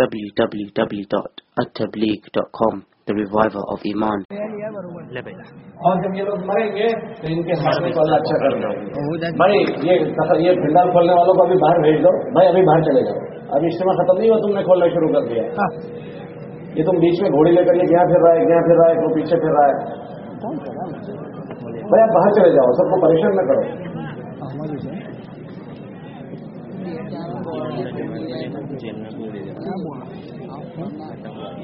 www.attableek.com The Reviver of Iman. اور جب یہ لوگ مریں گے تو ان کے مرنے کو اللہ اچھا کر دو بھائی یہ یہ بھنڈار کھولنے والوں کو ابھی باہر بھیج دو۔ بھائی ابھی باہر چلے جاؤ۔ ابھی اجتماع ختم نہیں ہوا تم نے کھولنا شروع کر دیا۔ یہ تم بیچ میں گھوڑی لے کر یہ یہاں پھر رہا ہے یہاں پھر رہا ہے کوئی پیچھے پھر رہا ہے۔ بھائی آپ باہر چلے جاؤ سب کو پریشان نہ کرو۔ ડાબોળ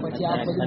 પછી આ બધું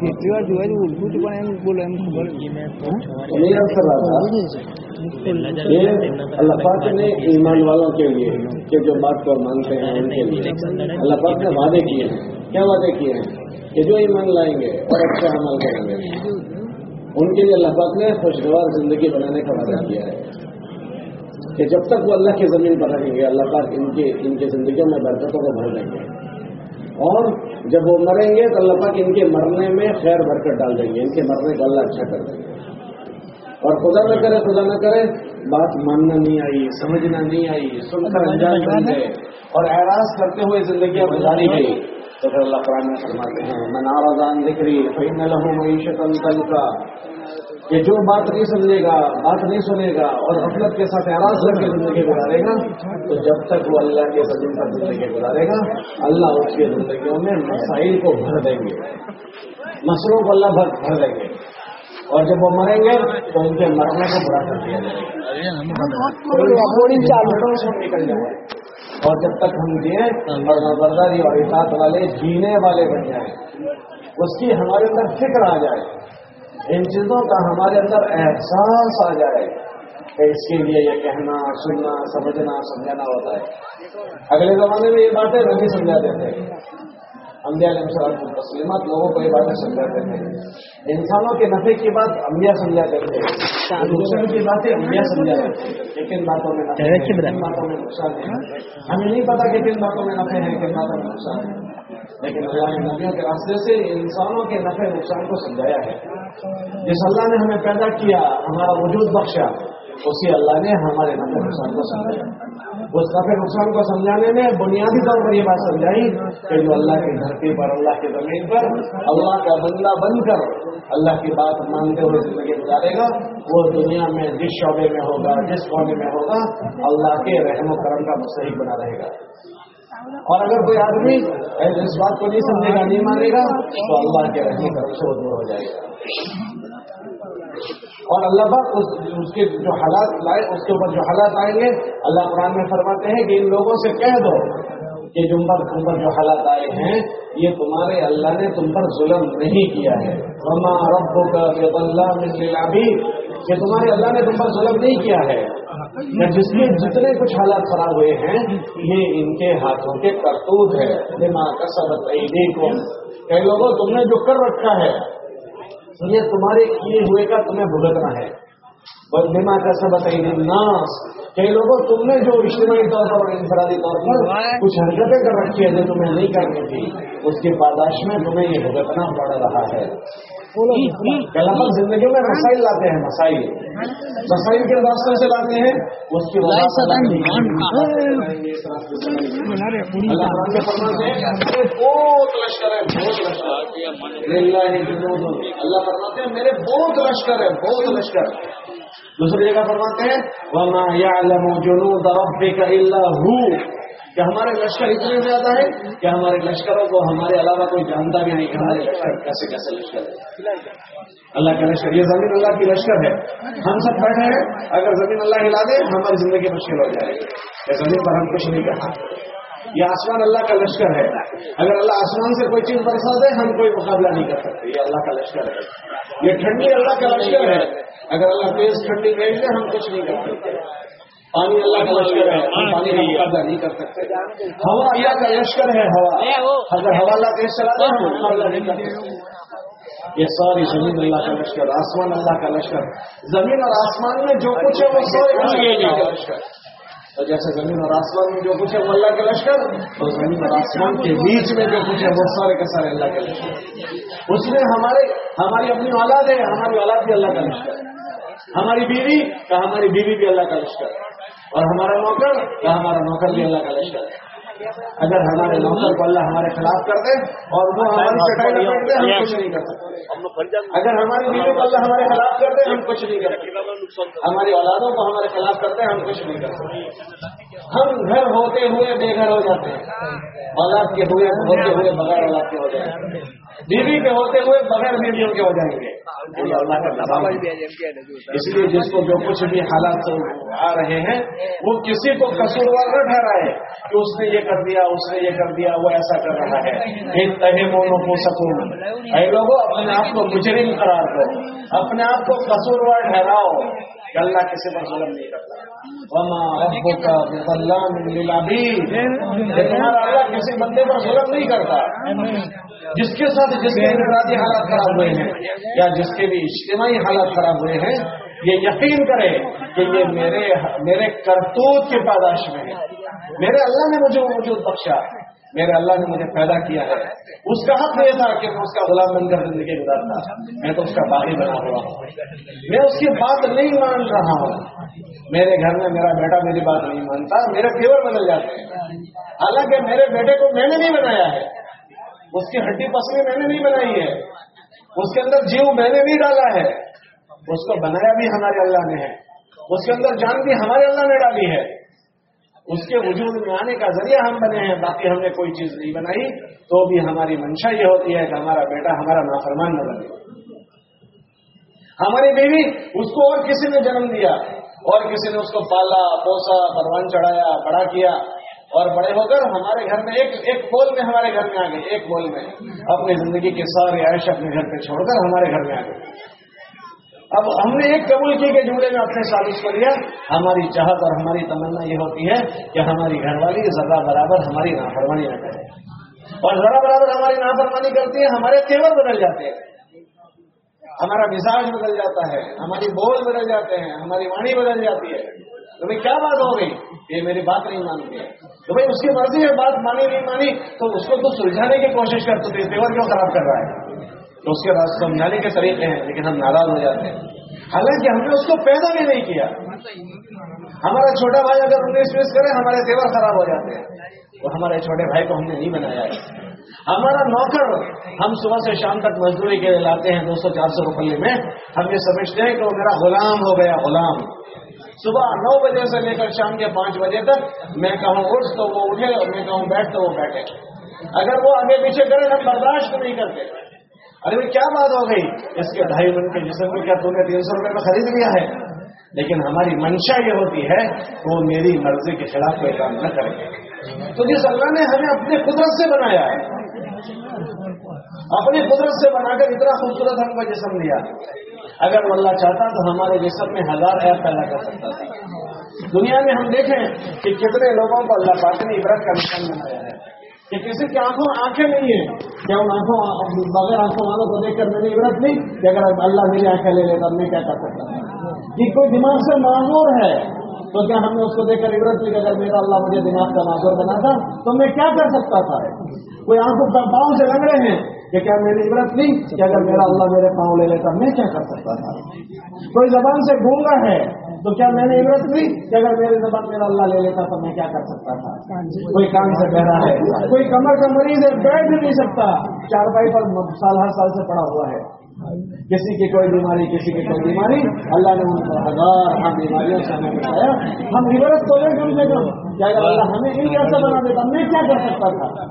જેટલી વાર જોવાય ઉલટું પણ એમ બોલે એમ ખબર یہ یعنی اللہ پاک نے ایمان والوں کے لیے کہ جو بات کو مانتے ہیں ان کے لیے اللہ پاک نے وعدے کیے ہیں۔ کیا وعدے کیے ہیں؟ کہ جو ایمان لائیں گے اور اچھا عمل کریں گے۔ ان کے لیے اللہ پاک نے خوشگوار زندگی بنانے کا وعدہ کیا ہے۔ کہ جب تک وہ اللہ کی زمین پر رہیں گے، اللہ پاک ان کے، ان کی زندگیوں میں برکتوں کو بھر دیں گے۔ اور جب وہ مریں گے تو اللہ پاک ان کے مرنے میں خیر برکت ڈال دیں گے، ان کے مرنے کو اللہ اچھا کر دیں گے۔ اور خدا نہ کرے خدا نہ کرے بات ماننا نہیں آئی سمجھنا نہیں آئی سن کر انجام بن گئے۔ اور اعراض کرتے ہوئے زندگیاں گزاری گئی۔ تو پھر اللہ قرآن میں فرماتے ہیں میں ناراضان دکھ رہی فین لہو معیشت کا کہ جو بات نہیں سمجھے گا بات نہیں سنے گا اور غفلت کے ساتھ اعراض کر کے زندگی گزارے گا تو جب تک وہ اللہ کے زمین پر زندگی گزارے گا اللہ اس کی زندگیوں میں مسائل کو بھر دیں گے۔ مسئلوں کو اللہ بھر دیں گے۔ اور جب وہ مریں گے تو ان کے مرنے کو برا کر دیا جائے۔ گا نکل جائے اور جب تک ہم اور نظرداری اور اطاعت والے جینے والے بن جائیں۔ اس کی ہمارے اندر فکر آ جائے۔ ان چیزوں کا ہمارے اندر احساس آ جائے کہ اس کے لیے یہ کہنا سننا سمجھنا سمجھانا ہوتا ہے۔ اگلے زمانے میں یہ باتیں نہیں سمجھاتے تھے انبیاء علیہ السلام تسلیمات لوگوں کو یہ باتیں سمجھاتے تھے انسانوں کے نفے کی بات انبیاء سمجھاتے تھے دوسروں کی باتیں انبیاء سمجھاتے تھے لیکن باتوں میں باتوں میں نقصان ہے۔ ہمیں نہیں پتا کہ کن باتوں میں نفع ہے کن باتوں میں نقصان ہے۔ لیکن اللہ نے نبیوں کے راستے سے انسانوں کے نفع نقصان کو سمجھایا ہے۔ جس اللہ نے ہمیں پیدا کیا ہمارا وجود بخشا اسی اللہ نے ہمارے نفع نقصان کو سمجھایا۔ اس نفع نقصان کو سمجھانے میں بنیادی طور پر یہ بات سمجھائی کہ جو اللہ کی دھرتی پر اللہ کی زمین پر، اللہ کا بندہ بن کر اللہ کی بات مانتے ہوئے زندگی گزارے گا، وہ دنیا میں جس شعبے میں ہوگا، جس کونے میں ہوگا، اللہ کے رحم و کرم کا مستحق بنا رہے گا۔ اور اگر کوئی آدمی اس بات کو نہیں سمجھے گا، نہیں مانے گا، تو اللہ کے رحم و کرم سے وہ دور ہو جائے گا۔ اور اللہ پاک اس اس کے جو حالات لائے، اس کے اوپر جو حالات آئیں گے، اللہ قرآن میں فرماتے ہیں کہ ان لوگوں سے کہہ دو کہ تم پر تم پر جو حالات آئے ہیں، یہ تمہارے اللہ نے تم پر ظلم نہیں کیا ہے۔ وما رب کا اللہ کہ تمہارے اللہ نے تم پر ظلم نہیں کیا ہے۔ یا جس میں جتنے کچھ حالات خراب ہوئے ہیں، یہ ان کے ہاتھوں کے کرتوت ہے دماغ کا سبق لوگوں، تم نے جو کر رکھا ہے یہ تمہارے کیے ہوئے کا تمہیں بھگتنا ہے۔ بس کا سبق ناس۔ کئی لوگوں تم نے جو اجتماعی طور پر اور انفرادی طور پر کچھ حرکتیں کر رکھی ہے جو تمہیں نہیں کرنی تھی، اس کی پاداش میں تمہیں یہ بھگتنا پڑ رہا ہے۔ کلام زندگی میں مسائل لاتے ہیں، مسائل۔ مسائل کے راستے سے لاتے ہیں، اس کی بہت لشکر ہے بہت لشکر۔ اللہ فرماتے ہیں، میرے بہت لشکر ہے بہت لشکر۔ دوسری جگہ فرماتے ہیں، وما يعلم جنود ربك الا هو۔ کہ ہمارے لشکر اتنے زیادہ ہے کہ ہمارے لشکروں کو ہمارے علاوہ کوئی جانتا بھی نہیں کہ ہمارے لشکر کیسے کیسے لشکر ہے اللہ کا لشکر، یہ زمین اللہ کی لشکر ہے۔ ہم سب بیٹھے ہیں، اگر زمین اللہ ہلا دے، ہماری زندگی مشکل ہو جائے گی۔ زمین پر ہم کچھ نہیں کر سکتے۔ یہ آسمان اللہ کا لشکر ہے۔ اگر اللہ آسمان سے کوئی چیز برسا دے، ہم کوئی مقابلہ نہیں کر سکتے۔ یہ اللہ کا لشکر ہے۔ یہ ٹھنڈی اللہ کا لشکر ہے۔ اگر اللہ تیز ٹھنڈی بھیج دے، ہم کچھ نہیں کر سکتے۔ پانی اللہ کا لشکر ہے ہم پانی کا مقابلہ نہیں کر سکتے۔ ہوا اللہ کا لشکر ہے؟ ہوا۔ اگر ہوا اللہ چلا دے ہم مقابلہ نہیں کر سکتے۔ یہ ساری زمین اللہ کا لشکر آسمان اللہ کا لشکر۔ زمین اور آسمان میں جو کچھ ہے وہ سارے اللہ کا لشکر۔ تو جیسے زمین اور آسمان میں جو کچھ ہے وہ اللہ کے لشکر تو زمین اور آسمان کے بیچ میں جو کچھ ہے وہ سارے کے سارے اللہ کے لشکر۔ اس میں ہمارے ہماری اپنی اولاد ہے ہماری اولاد بھی اللہ کا لشکر۔ ہماری بیوی کا ہماری بیوی بھی اللہ کا لشکر۔ اور ہمارا نوکر کا ہمارا نوکر بھی اللہ کا لشکر اگر ہمارے نوکر کو اللہ ہمارے خلاف کر دے اور وہ ہماری چٹائی دے ہم کچھ نہیں کر سکتے۔ اگر ہماری بیوی کو اللہ ہمارے خلاف کر دے ہم کچھ نہیں کر سکتے ہماری اولادوں کو ہمارے خلاف کرتے ہم کچھ نہیں کر سکتے۔ ہم گھر ہوتے ہوئے بے گھر ہو جاتے ہیں۔ اولاد کے ہوئے ہوتے ہوئے بغیر اولاد کے ہو جائیں گے۔ بیوی کے ہوتے ہوئے بغیر بیویوں کے ہو جائیں گے۔ اس لیے جس کو جو کچھ بھی حالات آ رہے ہیں وہ کسی کو قصوروار نہ ٹھہرائے کہ اس نے یہ کر دیا اس نے یہ کر دیا وہ ایسا کر رہا ہے۔ ان تہے مونوں کو سکون اے لوگوں اپنے آپ کو مجرم قرار دو۔ اپنے آپ کو قصوروار ٹھہراؤ۔ کہ اللہ کسی پر ظلم نہیں کرتا۔ وما للعبید کہ تمہارا اللہ کسی بندے پر ظلم نہیں کرتا۔ جس کے ساتھ جس کے انفرادی حالات خراب ہوئے ہیں یا جس کے بھی اجتماعی حالات خراب ہوئے ہیں یہ یقین کرے کہ یہ میرے میرے کرتوت کی پاداش میں ہے۔ میرے اللہ نے مجھے وجود بخشا۔ میرے اللہ نے مجھے پیدا کیا ہے۔ اس کا حق یہ تھا کہ میں اس کا غلام بن کر زندگی گزارتا۔ میں تو اس کا باغی بنا ہوا ہوں۔ میں اس کی بات نہیں مان رہا ہوں۔ میرے گھر میں میرا بیٹا میری بات نہیں مانتا، میرے فیور بدل جاتے ہیں۔ حالانکہ میرے بیٹے کو میں نے نہیں بنایا ہے۔ اس کی ہڈی پسلی میں نے نہیں بنائی ہے۔ اس کے اندر جیو میں نے نہیں ڈالا ہے۔ اس کو بنایا بھی ہمارے اللہ نے ہے۔ اس کے اندر جان بھی ہمارے اللہ نے ڈالی ہے۔ اس کے وجود میں آنے کا ذریعہ ہم بنے ہیں، باقی ہم نے کوئی چیز نہیں بنائی۔ تو بھی ہماری منشا یہ ہوتی ہے کہ ہمارا بیٹا ہمارا نافرمان نہ بنے۔ ہماری بیوی اس کو اور کسی نے جنم دیا، اور کسی نے اس کو پالا، پوسا، پروان چڑھایا، بڑا کیا۔ اور بڑے ہو کر ہمارے گھر میں ایک ایک بول میں ہمارے گھر میں آ گئے ایک بول میں۔ اپنی زندگی کے سارے عائش اپنے گھر پہ چھوڑ کر ہمارے گھر میں آ گئے اب ہم نے ایک قبول کی کہ جملے میں اپنے سالش کو لیا۔ ہماری چاہت اور ہماری تمنا یہ ہوتی ہے کہ ہماری گھر والی ذرا برابر ہماری نافرمانی نہ کرے۔ اور ذرا برابر ہماری نافرمانی کرتی ہے، ہمارے تیور بدل جاتے ہیں۔ ہمارا مزاج بدل جاتا ہے، ہماری بول بدل جاتے ہیں، ہماری وانی بدل جاتی ہے۔ تو بھائی کیا بات ہو گئی؟ یہ میری بات نہیں مانتی ہے۔ تو بھائی اس کی مرضی ہے، بات مانی نہیں مانی، تو اس کو تو سلجھانے کی کوشش کر تو تیور کیوں خراب کر رہا ہے؟ تو اس کے بعد سمجھانے کے طریقے ہیں، لیکن ہم ناراض ہو جاتے ہیں۔ حالانکہ ہم نے اس کو پیدا بھی نہیں کیا۔ ہمارا چھوٹا بھائی اگر انیس بیس کرے، ہمارے تیور خراب ہو جاتے ہیں۔ تو ہمارے چھوٹے بھائی کو ہم نے نہیں بنایا ہے۔ ہمارا نوکر ہم صبح سے شام تک مزدوری کے لاتے ہیں، دو سو، چار سو روپئے میں ہم یہ سمجھتے ہیں کہ وہ میرا غلام ہو گیا، غلام۔ صبح نو بجے سے لے کر شام کے پانچ بجے تک میں کہوں اٹھ تو وہ اٹھے اور میں کہوں بیٹھ تو وہ بیٹھے۔ اگر وہ آگے پیچھے کرے، ہم برداشت نہیں کرتے۔ ارے بھائی، کیا بات ہو گئی؟ اس کے ڈھائی من کے جسم میں کیا تم نے تین سو روپئے میں خرید لیا ہے؟ لیکن ہماری منشا یہ ہوتی ہے کہ وہ میری مرضی کے خلاف کوئی کام نہ کرے۔ تو جس اللہ نے ہمیں اپنی قدرت سے بنایا ہے، اپنی قدرت سے بنا کر اتنا خوبصورت ہم کو جسم دیا۔ اگر وہ اللہ چاہتا تو ہمارے جسم میں ہزار ایپ پیدا کر سکتا تھا۔ دنیا میں ہم دیکھیں کہ کتنے لوگوں کو اللہ پاک نے عبرت کا نشان بنایا۔ ہے کہ کسی کی آنکھوں آنکھیں نہیں ہیں۔ کیا ان آنکھوں بغیر آنکھوں والوں کو دیکھ کر میری عبرت نہیں کہ اگر اللہ میری آنکھیں لے لیتا میں کیا کر سکتا کہ جی، کوئی دماغ سے معذور ہے تو کیا ہم نے اس کو دیکھ کر عبرت لی کہ اگر میرا اللہ مجھے دماغ کا معذور بنا تھا تو میں کیا کر سکتا تھا؟ کوئی آنکھوں کا پاؤں سے لگ رہے ہیں کہ کیا میری عبرت نہیں کہ اگر میرا اللہ میرے پاؤں لے لیتا میں کیا کر سکتا تھا؟ کوئی زبان سے گونگا ہے تو کیا میں نے عبرت لی کہ اگر میرے زبان میرا اللہ لے لیتا تو میں کیا کر سکتا تھا؟ کوئی کام سے بہرا ہے، کوئی کمر کا مریض ہے، بیٹھ بھی نہیں سکتا۔ چار بھائی پر سال ہر سال سے پڑا ہوا ہے۔ کسی کی کوئی بیماری، کسی کی کوئی بیماری، اللہ نے ہزار ہم بیماریوں سے ہمیں بتایا ہم عبرت تو نہیں کم سے کم کیا اللہ ہمیں ان کیسا بنا دیتا۔ میں کیا کر سکتا تھا؟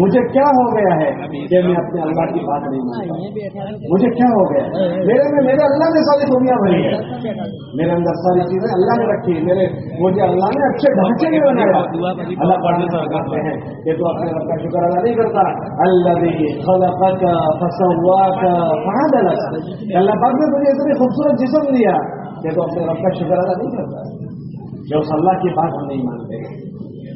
مجھے کیا ہو گیا ہے کہ میں اپنے اللہ کی بات نہیں مانتا؟ مجھے کیا ہو گیا میرے میں میرے اللہ نے ساری دنیا بھری ہے۔ میرے اندر ساری چیزیں اللہ نے رکھی میرے مجھے اللہ نے اچھے ڈھانچے میں بنایا۔ اللہ پڑھنے سے کرتے ہیں یہ تو اپنے رب کا شکر ادا نہیں کرتا۔ اللہ خلق کا فسوا کا اللہ پاک نے تجھے اتنی خوبصورت جسم دیا یہ تو اپنے رب کا شکر ادا نہیں کرتا۔ جو اس اللہ کی بات ہم نہیں مانتے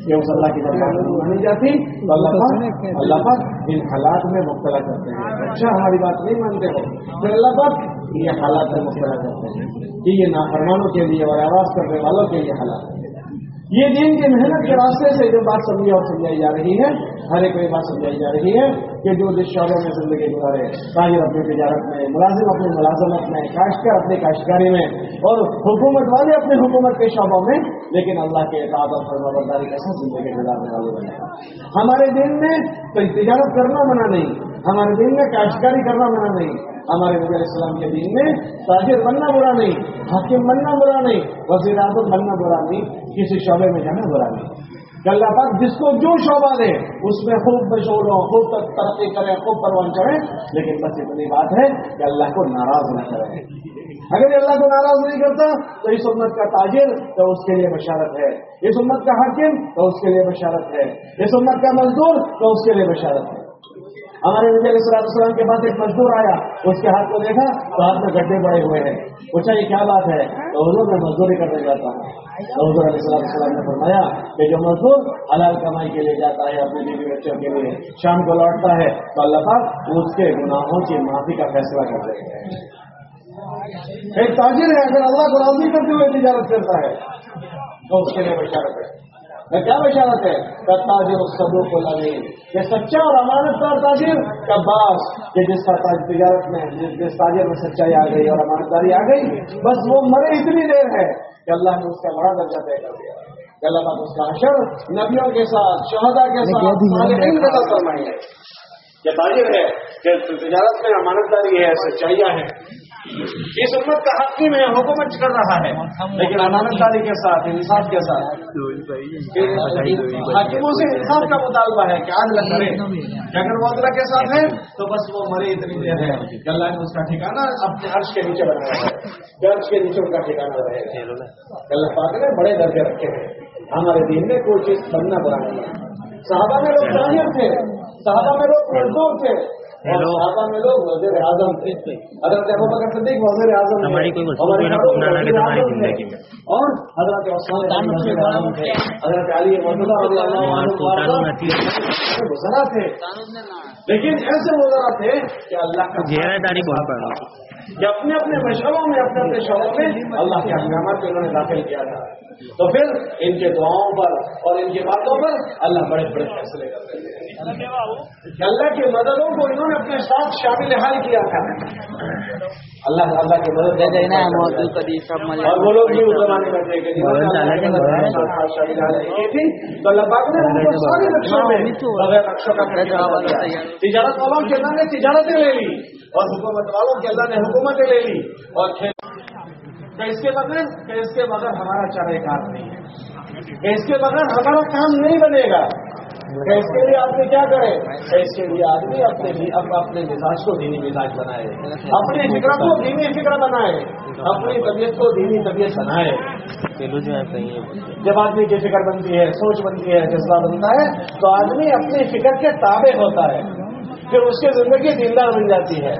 کہ اس اللہ کی جب بات نہیں مانی جاتی اللہ پاک اللہ پاک ان حالات میں مبتلا کرتے ہیں۔ اچھا ہماری بات نہیں مانتے ہو پھر اللہ پاک یہ حالات میں مبتلا کرتے ہیں۔ کہ یہ نافرمانوں کے لیے اور آواز کرنے والوں کے لیے حالات یہ دین کی محنت کے راستے سے جو بات سمجھی اور سمجھائی جا رہی ہے۔ ہر ایک بات سمجھائی جا رہی ہے کہ جو جس شعبے میں زندگی گزارے تاجر اپنی تجارت میں، ملازم اپنی ملازمت میں، کاشتکار اپنی کاشتکاری میں اور حکومت والے اپنی حکومت کے شعبوں میں، لیکن اللہ کے اعتعاد اور فرمبرداری کے ساتھ زندگی گزارنے والے بنے۔ ہمارے دین میں کوئی تجارت کرنا منع نہیں، ہمارے دین میں کاشتکاری کرنا منع نہیں۔ ہمارے نبی علیہ السلام کے دین میں تاجر بننا برا نہیں، حاکم بننا برا نہیں، وزیر اعظم بننا برا نہیں، کسی شعبے میں جانا برا نہیں۔ کہ اللہ پاک جس کو جو شعبہ دے، اس میں خوب مشہور ہو خوب ترقی کرے خوب پروان چڑھے لیکن بس اتنی بات ہے کہ اللہ کو ناراض نہ کرے اگر یہ اللہ کو ناراض نہیں کرتا، تو اس امت کا تاجر تو اس کے لیے بشارت ہے۔ اس امت کا حاکم تو اس کے لیے بشارت ہے۔ اس امت کا مزدور تو اس کے لیے بشارت ہے۔ ہمارے نبی علیہ السلام السلام کے پاس ایک مزدور آیا، اس کے ہاتھ کو دیکھا، تو ہاتھ میں گڈھے پڑے ہوئے ہیں۔ پوچھا، یہ کیا بات ہے؟ تو حضور میں مزدوری کرنے جاتا ہوں حضور علیہ السلام السلام نے فرمایا کہ جو مزدور حلال کمائی کے لیے جاتا ہے، اپنے بیوی بچوں کے لیے شام کو لوٹتا ہے، تو اللہ پاک اس کے گناہوں کی معافی کا فیصلہ کر دیتے ہیں۔ ایک تاجر ہے، اگر اللہ کو راضی کرتے ہوئے تجارت کرتا ہے، تو اس کے لیے بشارت ہے۔ میں کیا بشارت ہے؟ کہ تاجر سبوں کو لگے۔ یہ سچا اور امانت دار تاجر؟ کا باس؟ کہ جس کا تجارت میں جس جس تاجر میں سچائی آ گئی اور امانت داری آ گئی بس وہ مرے اتنی دیر ہے کہ اللہ نے اس کا بڑا درجہ طے کر دیا۔ اللہ پاک اس کا حشر نبیوں کے ساتھ شہدا کے ساتھ صالحین کے ساتھ فرمائی ہے یہ تاجر ہے کہ تجارت میں امانت داری ہے سچائیاں ہیں۔ اس امت کا حقی میں حکومت کر رہا ہے۔ لیکن امانت داری کے ساتھ، انصاف کے ساتھ۔ حاکموں سے انصاف کا مطالبہ ہے کہ آج لگ اگر وہ اللہ کے ساتھ ہے تو بس وہ مرے اتنی دیر ہے۔ اللہ نے اس کا ٹھکانا اپنے عرش کے نیچے بنایا ہے۔ عرش کے نیچے ان کا ٹھکانا رہے گا اللہ پاک نے بڑے درجے رکھے ہیں۔ ہمارے دین میں کوئی چیز بننا بنا نہیں صحابہ میں لوگ تھے۔ صحابہ میں لوگ مزدور تھے۔ ہماری کوئی وصول نہ پکڑانا کہ ہماری۔ زندگی میں۔ اور حضرت عثمان حضرت علی رضی اللہ عنہ سلطان نتی وزرا تھے۔ لیکن ایسے وزرا تھے کہ اللہ کا کہ اپنے اپنے مشغلوں میں اپنے اپنے شعبوں میں اللہ کے احکامات کو انہوں نے داخل کیا تھا۔ تو پھر ان کے دعاؤں پر اور ان کی باتوں پر اللہ بڑے بڑے فیصلے کرتے تھے اللہ کی مددوں کو انہوں نے اپنے ساتھ شامل حال کیا تھا۔ اللہ اللہ کی مدد اور وہ لوگ بھی اس زمانے میں شامل حال کی تھی۔ تو اللہ پاک نے میں بغیر رقصوں کا تجارت والوں کے اللہ نے تجارتیں لے لی اور حکومت والوں کے اللہ نے حکومتیں لے لی اور اس کے بغیر اس کے بغیر ہمارا چارے کار نہیں ہے۔ اس کے بغیر ہمارا کام نہیں بنے گا۔ اس کے لیے آدمی کیا کرے؟ اس کے لیے آدمی اپنے اب اپنے مزاج کو دینی مزاج بنائے۔ اپنی فکر کو دینی فکر بنائے۔ اپنی طبیعت کو دینی طبیعت بنائے۔ جب آدمی کی فکر بنتی ہے سوچ بنتی ہے جذبہ بنتا ہے تو آدمی اپنی فکر کے تابع ہوتا ہے۔ پھر اس کی زندگی دیندار بن جاتی ہے۔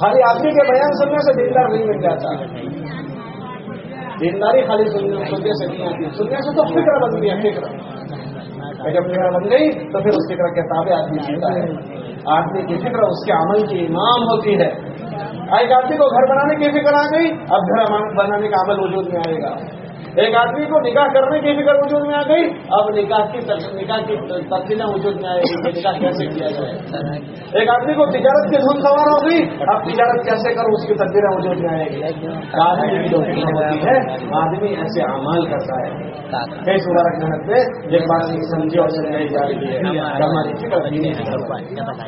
خالی آدمی کے بیان سننے سے دیندار نہیں بن جاتا۔ دینداری خالی سننے سننے سے نہیں آتی سننے سے تو فکر بنتی ہے، فکر۔ اور جب فکر بن گئی تو پھر اس فکر کے تابع آدمی جیتا ہے۔ آدمی کی فکر، اس کے عمل کی امام ہوتی ہے۔ ایک آدمی کو گھر بنانے کی فکر آ گئی، اب گھر بنانے کا عمل وجود میں آئے گا۔ ایک آدمی کو نکاح کرنے کی فکر وجود میں آ گئی، اب نکاح کی نکاح کی تبدیلیاں وجود میں آئے گی نکاح کیسے کیا جائے؟ ایک آدمی کو تجارت کی دھن سوار ہو گئی، اب تجارت کیسے کرو اس کی تبدیلیاں وجود میں آئے گی۔ آدمی جو ہوتی ہے، آدمی ایسے اعمال کرتا ہے۔ کئی مبارک محنت میں جن بات سمجھی اور سمجھائی جا رہی ہے۔ ہماری فکر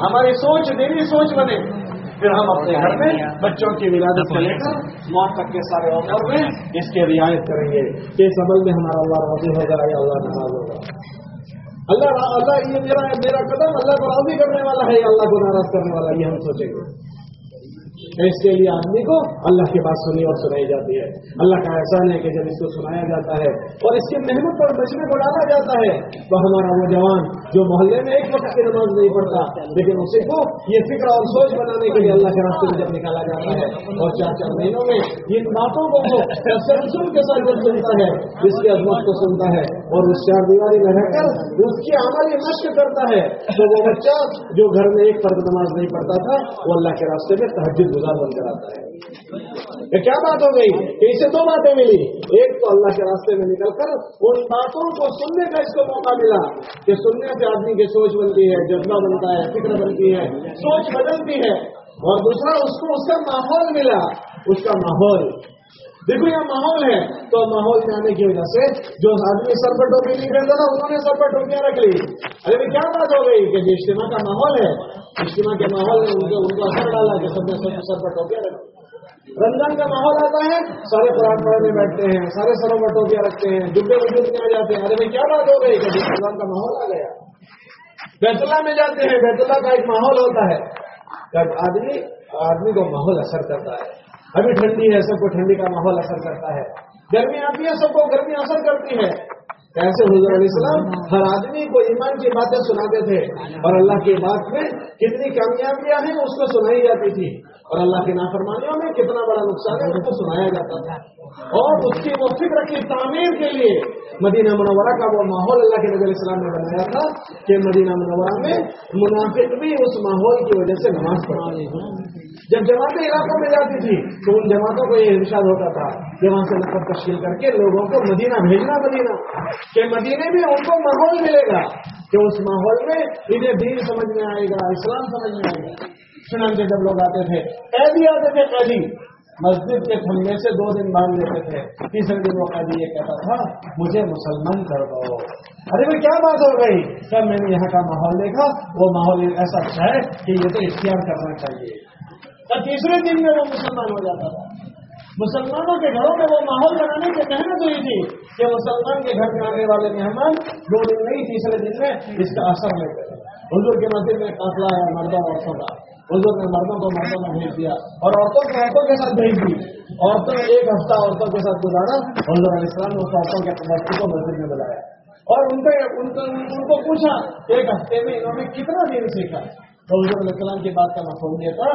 ہماری سوچ دینی سوچ بنے۔ پھر ہم اپنے گھر میں بچوں کی ولادت سے لے کر موت تک کے سارے عمر میں اس کی رعایت کریں گے۔ اس عمل میں ہمارا اللہ راضی ہوگا یا اللہ ناراض ہوگا اللہ اللہ یہ میرا میرا قدم اللہ کو راضی کرنے والا ہے یا اللہ کو ناراض کرنے والا یہ ہم سوچیں گے۔ اس کے لیے آدمی کو اللہ کی بات سنی اور سنائی جاتی ہے۔ اللہ کا احسان ہے کہ جب اس کو سنایا جاتا ہے اور اس کی محنت پر بچنے کو ڈالا جاتا ہے، تو ہمارا وہ جوان جو محلے میں ایک وقت کی نماز نہیں پڑھتا، لیکن اسی کو یہ فکر اور سوچ بنانے کے لیے اللہ کے راستے میں جب نکالا جاتا ہے اور چار چار مہینوں میں ان باتوں کو وہ کے ساتھ جب سنتا ہے، جس کی عظمت کو سنتا ہے۔ اور اس چار دیواری میں رہ کر اس کی عملی مشق کرتا ہے۔ تو وہ بچہ جو گھر میں ایک فرد نماز نہیں پڑھتا تھا، وہ اللہ کے راستے میں تحجد گزار بن کر آتا ہے۔ یہ کیا بات ہو گئی؟ کہ اسے دو باتیں ملی۔ ایک تو اللہ کے راستے میں نکل کر ان باتوں کو سننے کا اس کو موقع ملا کہ سننے سے آدمی کی سوچ بنتی ہے، جذبہ بنتا ہے، فکر بنتی ہے، سوچ بدلتی ہے۔ اور دوسرا، اس کو اس کا ماحول ملا۔ اس کا ماحول دیکھو یہ ماحول ہے، تو ماحول میں آنے کی وجہ سے، جو آدمی سر پر ٹوپی نہیں کرتا تھا انہوں نے سر پر ٹوپیاں رکھ لی۔ ارے کیا بات ہو گئی کہ اجتماع کا ماحول ہے؟ اجتماع کے ماحول میں ان کو اثر ڈالا کہ سب نے سر پر ٹوپیاں رکھ رمضان کا ماحول آتا ہے، سارے قرآن میں بیٹھتے ہیں، سارے سروں پر ٹوپیاں رکھتے ہیں جبے وجود میں آ جاتے ہیں۔ ارے بھائی، کیا بات ہو گئی کہ رمضان کا ماحول آ گیا؟ بیت اللہ میں جاتے ہیں، بیت اللہ کا ایک ماحول ہوتا ہے۔ آدمی آدمی کو ماحول اثر کرتا ہے۔ ابھی ٹھنڈی ہے، سب کو ٹھنڈی کا ماحول اثر کرتا ہے۔ گرمی آتی ہے، سب کو گرمی اثر کرتی ہے۔ ایسے حضور علیہ السلام ہر آدمی کو ایمان کی باتیں سناتے تھے۔ اور اللہ کی بات میں کتنی کامیابیاں ہیں، اس کو سنائی جاتی تھی۔ اور اللہ کی نافرمانیوں میں کتنا بڑا نقصان ہے، اس کو سنایا جاتا تھا۔ اور اس کی وہ فکر کی تعمیر کے لیے مدینہ منورہ کا وہ ماحول اللہ کے نبی علیہ السلام نے بنایا تھا کہ مدینہ منورہ میں منافق بھی اس ماحول کی وجہ سے نماز پڑھا جب جماعتیں علاقوں میں جاتی تھی تو ان جماعتوں کو یہ ارشاد ہوتا تھا کہ وہاں سے نقل تشکیل کر کے لوگوں کو مدینہ بھیجنا، مدینہ، کہ مدینے میں ان کو ماحول ملے گا، کہ اس ماحول میں انہیں دین سمجھ میں آئے گا، اسلام سمجھ میں آئے گا۔ سنم کے جب لوگ آتے تھے، قیدی آتے تھے، قیدی۔ مسجد کے کھلنے سے دو دن باندھ لیتے تھے۔ تیسرے دن وہ قیدی یہ کہتا تھا، مجھے مسلمان کر دو۔ ارے بھائی، کیا بات ہو گئی؟ سب میں نے یہاں کا ماحول دیکھا، وہ ماحول ایسا اچھا ہے کہ یہ تو اختیار کرنا چاہیے۔ اور تیسرے دن میں وہ مسلمان ہو جاتا تھا۔ مسلمانوں کے گھروں میں وہ ماحول بنانے کی محنت ہوئی تھی کہ مسلمان کے گھر میں آنے والے مہمان دو دن نہیں، تیسرے دن میں اس کا اثر لے کر۔ حضور کے مسجد میں قافلہ ہے مردہ عورتوں کا۔ حضور نے مردوں کو مردوں میں بھیج دیا اور عورتوں کے عورتوں کے ساتھ بھیج دی۔ عورتوں نے ایک ہفتہ عورتوں کے ساتھ گزارا۔ حضور علیہ السلام نے اس عورتوں کے مسجد کو مسجد میں بلایا۔ اور ان کو پوچھا، ایک ہفتے میں انہوں نے کتنا دن سیکھا؟ علیہ السلام کی بات کا مفہوم یہ تھا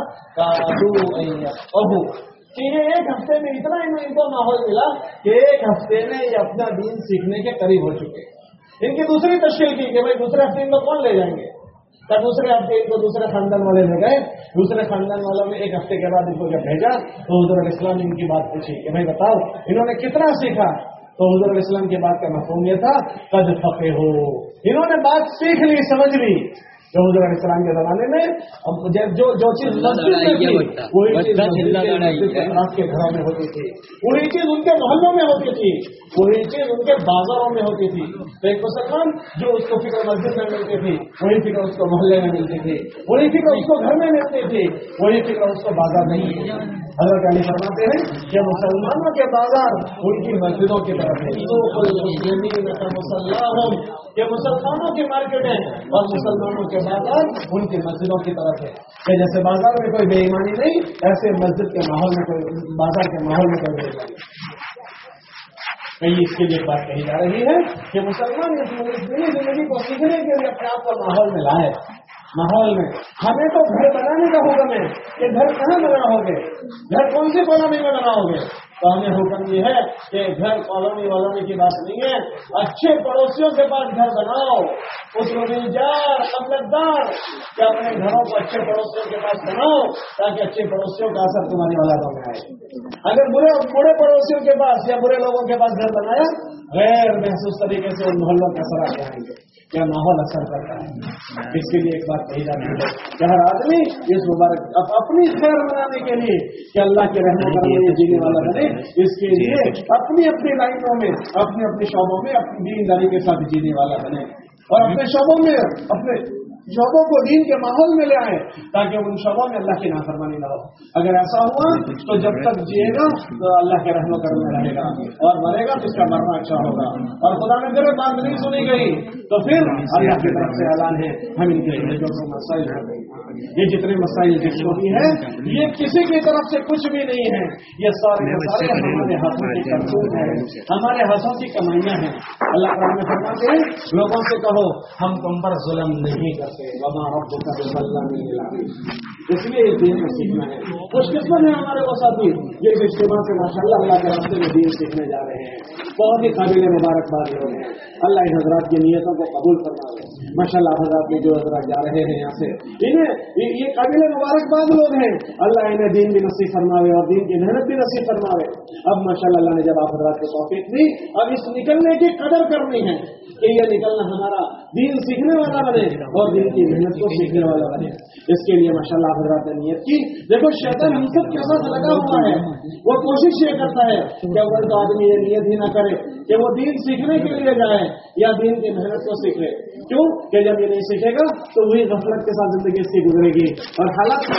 کہ ایک ہفتے میں اتنا ان کو ماحول ملا کہ ایک ہفتے میں یہ اپنا دین سیکھنے کے قریب ہو چکے۔ ان کی دوسری تشکیل کی کہ بھائی دوسرے ہفتے ان کو کون لے جائیں گے؟ دوسرے ہفتے ان کو دوسرے خاندان والے لے گئے۔ دوسرے خاندان والوں نے ایک ہفتے کے بعد ان کو جب بھیجا تو حضور السلام ان کی بات پوچھی کہ بھائی بتاؤ، انہوں نے کتنا سیکھا؟ تو حضور السلام کی بات کا مفہوم یہ تھا، قد فقے ہو انہوں نے بات سیکھ لی، سمجھ لی۔ جو حضور علیہ السلام کے زمانے میں جو جو چیز وہی چیز کے گھروں میں ہوتی تھی۔ وہی چیز ان کے محلوں میں ہوتی تھی۔ وہی چیز ان کے بازاروں میں ہوتی تھی۔ ایک مسلمان جو اس کو فکر مسجد میں ملتی تھی وہی فکر اس کو محلے میں ملتی تھی۔ وہی فکر اس کو گھر میں ملتی تھی۔ وہی فکر اس کو بازار میں ملتی حضرت علی فرماتے ہیں کہ مسلمانوں کے بازار ان کی مسجدوں کی طرف ہے۔ یہ مسلمانوں کی مارکیٹ ہے اور مسلمانوں کے بازار ان کی مسجدوں کی طرف ہے۔ کہ جیسے بازار میں کوئی بے ایمانی نہیں ایسے مسجد کے ماحول میں کوئی بازار کے ماحول میں کوئی بے ایمانی اس کے لیے بات کہی جا رہی ہے کہ مسلمان اس زندگی کو سیکھنے کے لیے اپنے آپ کا ماحول میں لائے۔ ماحول میں۔ ہمیں تو گھر بنانے کا ہوگا میں کہ گھر کہاں بنا ہوگے؟ گھر کون سے کونا میں بنا ہوگے؟ کام حکم یہ ہے کہ گھر کالونی والونی کی بات نہیں ہے۔ اچھے پڑوسیوں کے پاس گھر بناؤ۔ اس روزگار مطلب دار۔ کہ اپنے گھروں کو اچھے پڑوسیوں کے پاس بناؤ تاکہ اچھے پڑوسیوں کا اثر تمہاری والا میں آئے۔ اگر برے برے پڑوسیوں کے پاس یا برے لوگوں کے پاس گھر بنایا، غیر محسوس طریقے سے ان محلوں کا اثر آ جائیں گے کیا ماحول اثر کرتا ہے۔ اس کے لیے ایک بات کہی جاتی ہے۔ کہ ہر آدمی اس مبارک، اپنی خیر بنانے کے لیے کہ اللہ کے رہنے کا جینے والا بنے۔ اس کے لیے جی۔ اپنی اپنی لائنوں میں اپنے اپنے شعبوں میں اپنی دینداری کے ساتھ جینے والا بنے۔ اور جی۔ اپنے شعبوں میں اپنے شعبوں کو دین کے ماحول میں لے آئے تاکہ ان شعبوں میں اللہ کی نافرمانی نہ ہو۔ اگر ایسا ہوا تو جب تک جیے گا تو اللہ کے رحم و کرم میں رہے گا۔ اور مرے گا تو اس کا مرنا اچھا ہوگا۔ اور خدا نے کرے بات نہیں سنی گئی تو پھر اللہ کی طرف سے اعلان ہے ہم ان کے مسائل ہو گئی یہ جتنے مسائل جس کو بھی ہیں، یہ کسی کی طرف سے کچھ بھی نہیں ہے یہ سارے مسائل ہمارے ہاتھوں کی کمزور ہے ہمارے ہاتھوں کی کمائیاں ہیں۔ اللہ تعالیٰ فرماتے ہیں، لوگوں سے کہو، ہم تم پر ظلم نہیں کرتے۔ رب اللہ اس لیے یہ دین میں سیکھنا ہے۔ خوش قسمت ہے ہمارے وہ ساتھی۔ یہ اجتماع سے ماشاء اللہ اللہ کے راستے میں دین سیکھنے جا رہے ہیں۔ بہت ہی قابل مبارکباد لوگ ہیں۔ اللہ ان حضرات کی نیتوں کو قبول کرنا ہے ماشاء اللہ حضرات کے جو حضرات جا رہے ہیں یہاں سے، انہیں یہ قابل مبارکباد لوگ ہیں۔ اللہ انہیں دین بھی نصیب فرماوے اور دین کی محنت بھی نصیب فرماوے۔ اب ماشاء اللہ نے جب آپ حضرات کو توفیق دی، اب اس نکلنے کی قدر کرنی ہے کہ یہ نکلنا ہمارا دین سیکھنے والا بنے اور دین کی محنت کو سیکھنے والا بنے۔ اس کے لیے ماشاء اللہ حضرات نے نیت کی۔ دیکھو، شیطان ہم سب کے ساتھ لگا ہوا ہے۔ وہ کوشش یہ کرتا ہے کہ اول تو آدمی یہ نیت ہی نہ کرے کہ وہ دین سیکھنے کے لیے جائے یا دین کی محنت کو سیکھے۔ کیوں؟ کہ جب یہ نہیں سیکھے گا تو وہی غفلت کے ساتھ زندگی کی۔ گزرے گی اور حالات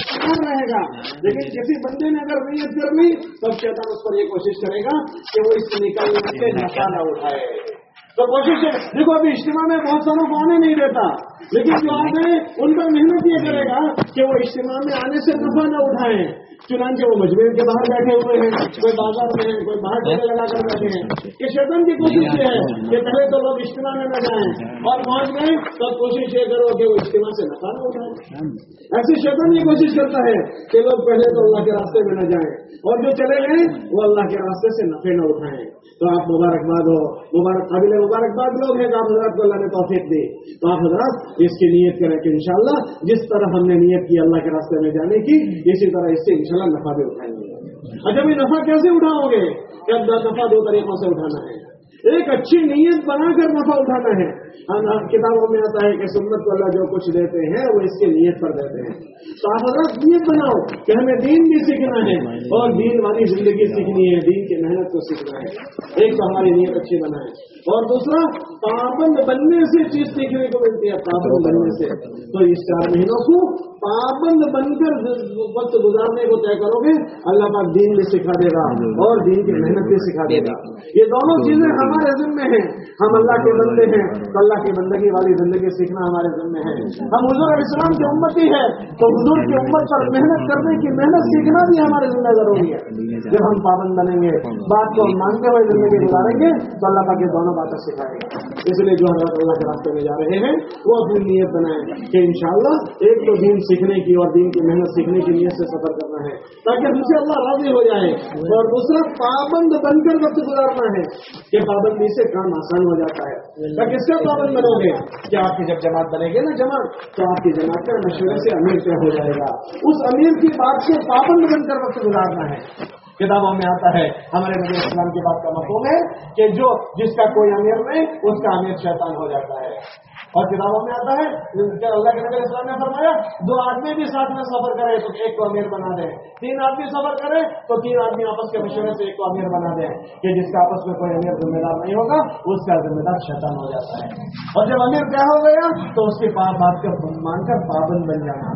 رہے گا۔ لیکن کسی بندے نے اگر نیت کر لی تو شیطان اس پر یہ کوشش کرے گا کہ وہ اس سے نکالنے سے نفا نہ اٹھائے۔ تو کوشش ہے۔ دیکھو، ابھی اجتماع میں بہت ساروں کو آنے نہیں دیتا لیکن جو آتے ہیں ان پر محنت یہ کرے گا کہ وہ اجتماع میں آنے سے نفع نہ اٹھائیں۔ چنانچہ وہ مجموعے کے باہر بیٹھے ہوئے ہیں، کوئی بازار میں کوئی باہر ٹھیک لگا کر بیٹھے ہیں۔ کہ شیطن کی کوشش یہ ہے کہ پہلے تو لوگ اجتماع میں نہ جائیں اور پہنچ گئے تو کوشش یہ کرو کہ وہ اجتماع سے نفع نہ اٹھائیں۔ ایسی شیطن یہ کوشش کرتا ہے کہ لوگ پہلے تو اللہ کے راستے میں نہ جائیں اور جو چلے گئے وہ اللہ کے راستے سے نفے نہ اٹھائیں۔ تو آپ مبارکباد ہو، مبارک قابل مبارکباد لوگ ہیں آپ حضرات کو اللہ نے توفیق دی۔ تو آپ حضرات اس کی نیت کریں کہ انشاءاللہ جس طرح ہم نے نیت کی اللہ کے راستے میں جانے کی، اسی طرح اس سے انشاءاللہ نفع بھی اٹھائیں گے۔ اچھا بھی نفع کیسے اٹھاؤ گے؟ کہ نفع دو طریقوں سے اٹھانا ہے۔ ایک اچھی نیت بنا کر نفع اٹھانا ہے۔ کتابوں میں آتا ہے کہ سنت کو اللہ جو کچھ دیتے ہیں، وہ اس کی نیت پر دیتے ہیں۔ تو آپ حضرت نیت بناؤ کہ ہمیں دین بھی سیکھنا ہے اور دین والی زندگی سیکھنی ہے، دین کی محنت کو سیکھنا ہے۔ ایک تو ہماری نیت اچھی بنا ہے۔ اور دوسرا، پابند بننے سے چیز سیکھنے کو ملتی ہے پابند بننے سے۔ تو اس چار مہینوں کو پابند بن کر وقت گزارنے کو طے کرو گے، اللہ پاک دین بھی سکھا دے گا اور دین کی محنت بھی سکھا دے گا۔ یہ دونوں چیزیں ہمارے ذمے ہیں۔ ہم اللہ کے بندے ہیں تو اللہ کی بندگی والی زندگی سیکھنا ہمارے ذمے ہے۔ ہم حضور اسلام کی امتی ہے تو حضور کی امت پر محنت کرنے کی محنت سیکھنا بھی ہمارے ذمہ ضروری ہے۔ جب ہم پابند بنیں گے، بات کو مانتے ہوئے زندگی گزاریں گے، تو اللہ پاک یہ دونوں باتیں سکھائے گا۔ اس لیے جو حضرت اللہ کے راستے میں جا رہے ہیں، وہ اپنی نیت بنائیں کہ انشاءاللہ ایک تو دین سیکھنے کی اور دین کی محنت سیکھنے کی نیت سے سفر کرنا ہے۔ تاکہ ہم سے اللہ راضی ہو جائے اور دوسرا پابند بن کر وقت گزارنا ہے کہ پابندی سے کام آسان ہو جاتا ہے۔ اس کا پابند بنو گے۔ کہ آپ کی جب جماعت بنے گی نا جماعت؟ تو آپ کی جماعت کا مشورے سے امیر طے ہو جائے گا۔ اس امیر کی بات سے پابند بن کر وقت گزارنا ہے۔ کتابوں میں آتا ہے ہمارے نبی اسلام کی بات کا مفہوم ہے کہ جو جس کا کوئی امیر نہیں اس کا امیر شیطان ہو جاتا ہے۔ اور کتابوں میں آتا ہے اللہ کے نبی اسلام نے فرمایا، دو آدمی بھی ساتھ میں سفر کرے تو ایک کو امیر بنا دے تین آدمی سفر کرے تو تین آدمی آپس کے مشورے سے ایک کو امیر بنا دے کہ جس کا آپس میں کوئی امیر ذمہ دار نہیں ہوگا، اس کا ذمہ دار شیطان ہو جاتا ہے۔ اور جب امیر کیا ہو گیا، تو اس کے پاس بات کو مان کر پابند بن جانا۔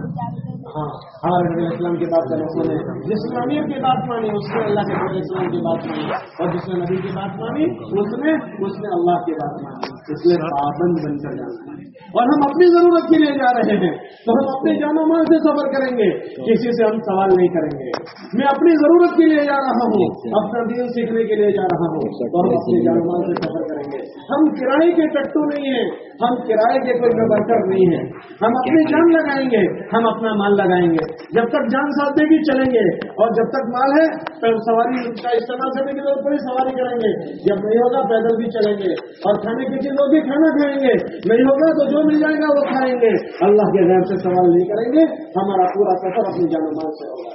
ہاں ہمارے نبی اسلام کی بات کا مفہوم ہے جس نے امیر کی بات مانی، اس نے اللہ کے نبی اسلام کی بات مانی۔ اور جس نے نبی کی بات مانی، اس نے اس نے اللہ کی بات مانی۔ اس لیے پابند بن کر جانا ہے۔ اور ہم اپنی ضرورت کے لیے جا رہے ہیں۔ تو ہم اپنے جان و مال سے سفر کریں گے۔ کسی سے ہم سوال نہیں کریں گے۔ میں اپنی ضرورت کے لیے جا رہا ہوں۔ اپنا دین سیکھنے کے لیے جا رہا ہوں۔ تو ہم اپنے جان و مال سے سفر کریں گے۔ ہم کرائے کے ٹٹو نہیں ہیں۔ ہم کرائے کے کوئی برکر نہیں ہیں۔ ہم اپنی جان لگائیں گے۔ ہم اپنا مال لگائیں گے۔ جب تک جان ساتھ بھی چلیں گے اور جب تک مال ہے تو سواری کا استعمال کرنے کی ضرورت پڑی سواری کریں گے۔ جب نہیں ہوگا، پیدل بھی چلیں گے۔ اور کھانے کی چیز بھی کھانا کھائیں گے۔ نہیں ہوگا تو جو مل جائے گا وہ کھائیں گے۔ اللہ کے نام سے سوال نہیں کریں گے۔ ہمارا پورا سفر اپنی جان مال سے ہوگا۔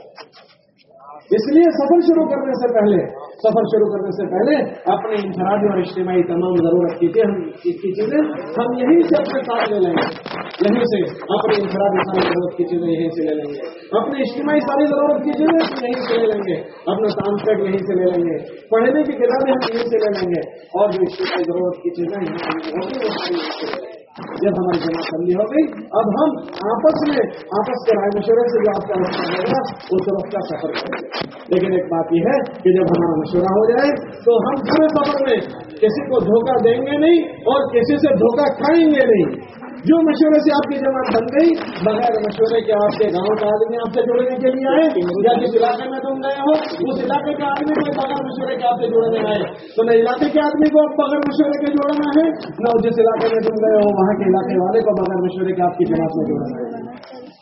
اس لیے سفر شروع کرنے سے پہلے سفر شروع کرنے سے پہلے اپنے انفرادی اور اجتماعی تمام ضرورت کی ہم کی چیزیں، ہم یہیں سے اپنے ساتھ لے لیں گے۔ یہیں سے اپنی انفرادی ساری ضرورت کی چیزیں یہیں سے لے لیں گے۔ اپنی اجتماعی ساری ضرورت کی چیزیں یہیں سے لے لیں گے۔ اپنا کام یہیں سے لے لیں گے۔ پڑھنے کی کتابیں ہم یہیں سے لے لیں گے۔ اور جو اجتماعی ضرورت کی چیزیں ہیں جب ہماری جمع کرنی ہو گئی، اب ہم آپس میں، آپس کے رائے مشورے سے جو آپ کا رقص ہوگا اس وقت کا سفر کریں گے لیکن ایک بات یہ ہے کہ جب ہمارا مشورہ ہو جائے، تو ہم پورے سفر میں کسی کو دھوکہ دیں گے نہیں اور کسی سے دھوکہ کھائیں گے نہیں۔ جو مشورے سے آپ کی جماعت بن گئی بغیر مشورے کے آپ کے گاؤں کا آدمی آپ سے جڑنے کے لیے آئے، یا جس علاقے میں تم گئے ہو، اس علاقے کے آدمی کو بغیر مشورے کے آپ سے جڑنے آئے۔ تو نہ علاقے کے آدمی کو بغیر مشورے کے جوڑنا ہے، نہ جس علاقے میں تم گئے ہو، وہاں کے علاقے والے کو بغیر مشورے کے آپ کی جماعت میں جوڑنا ہے۔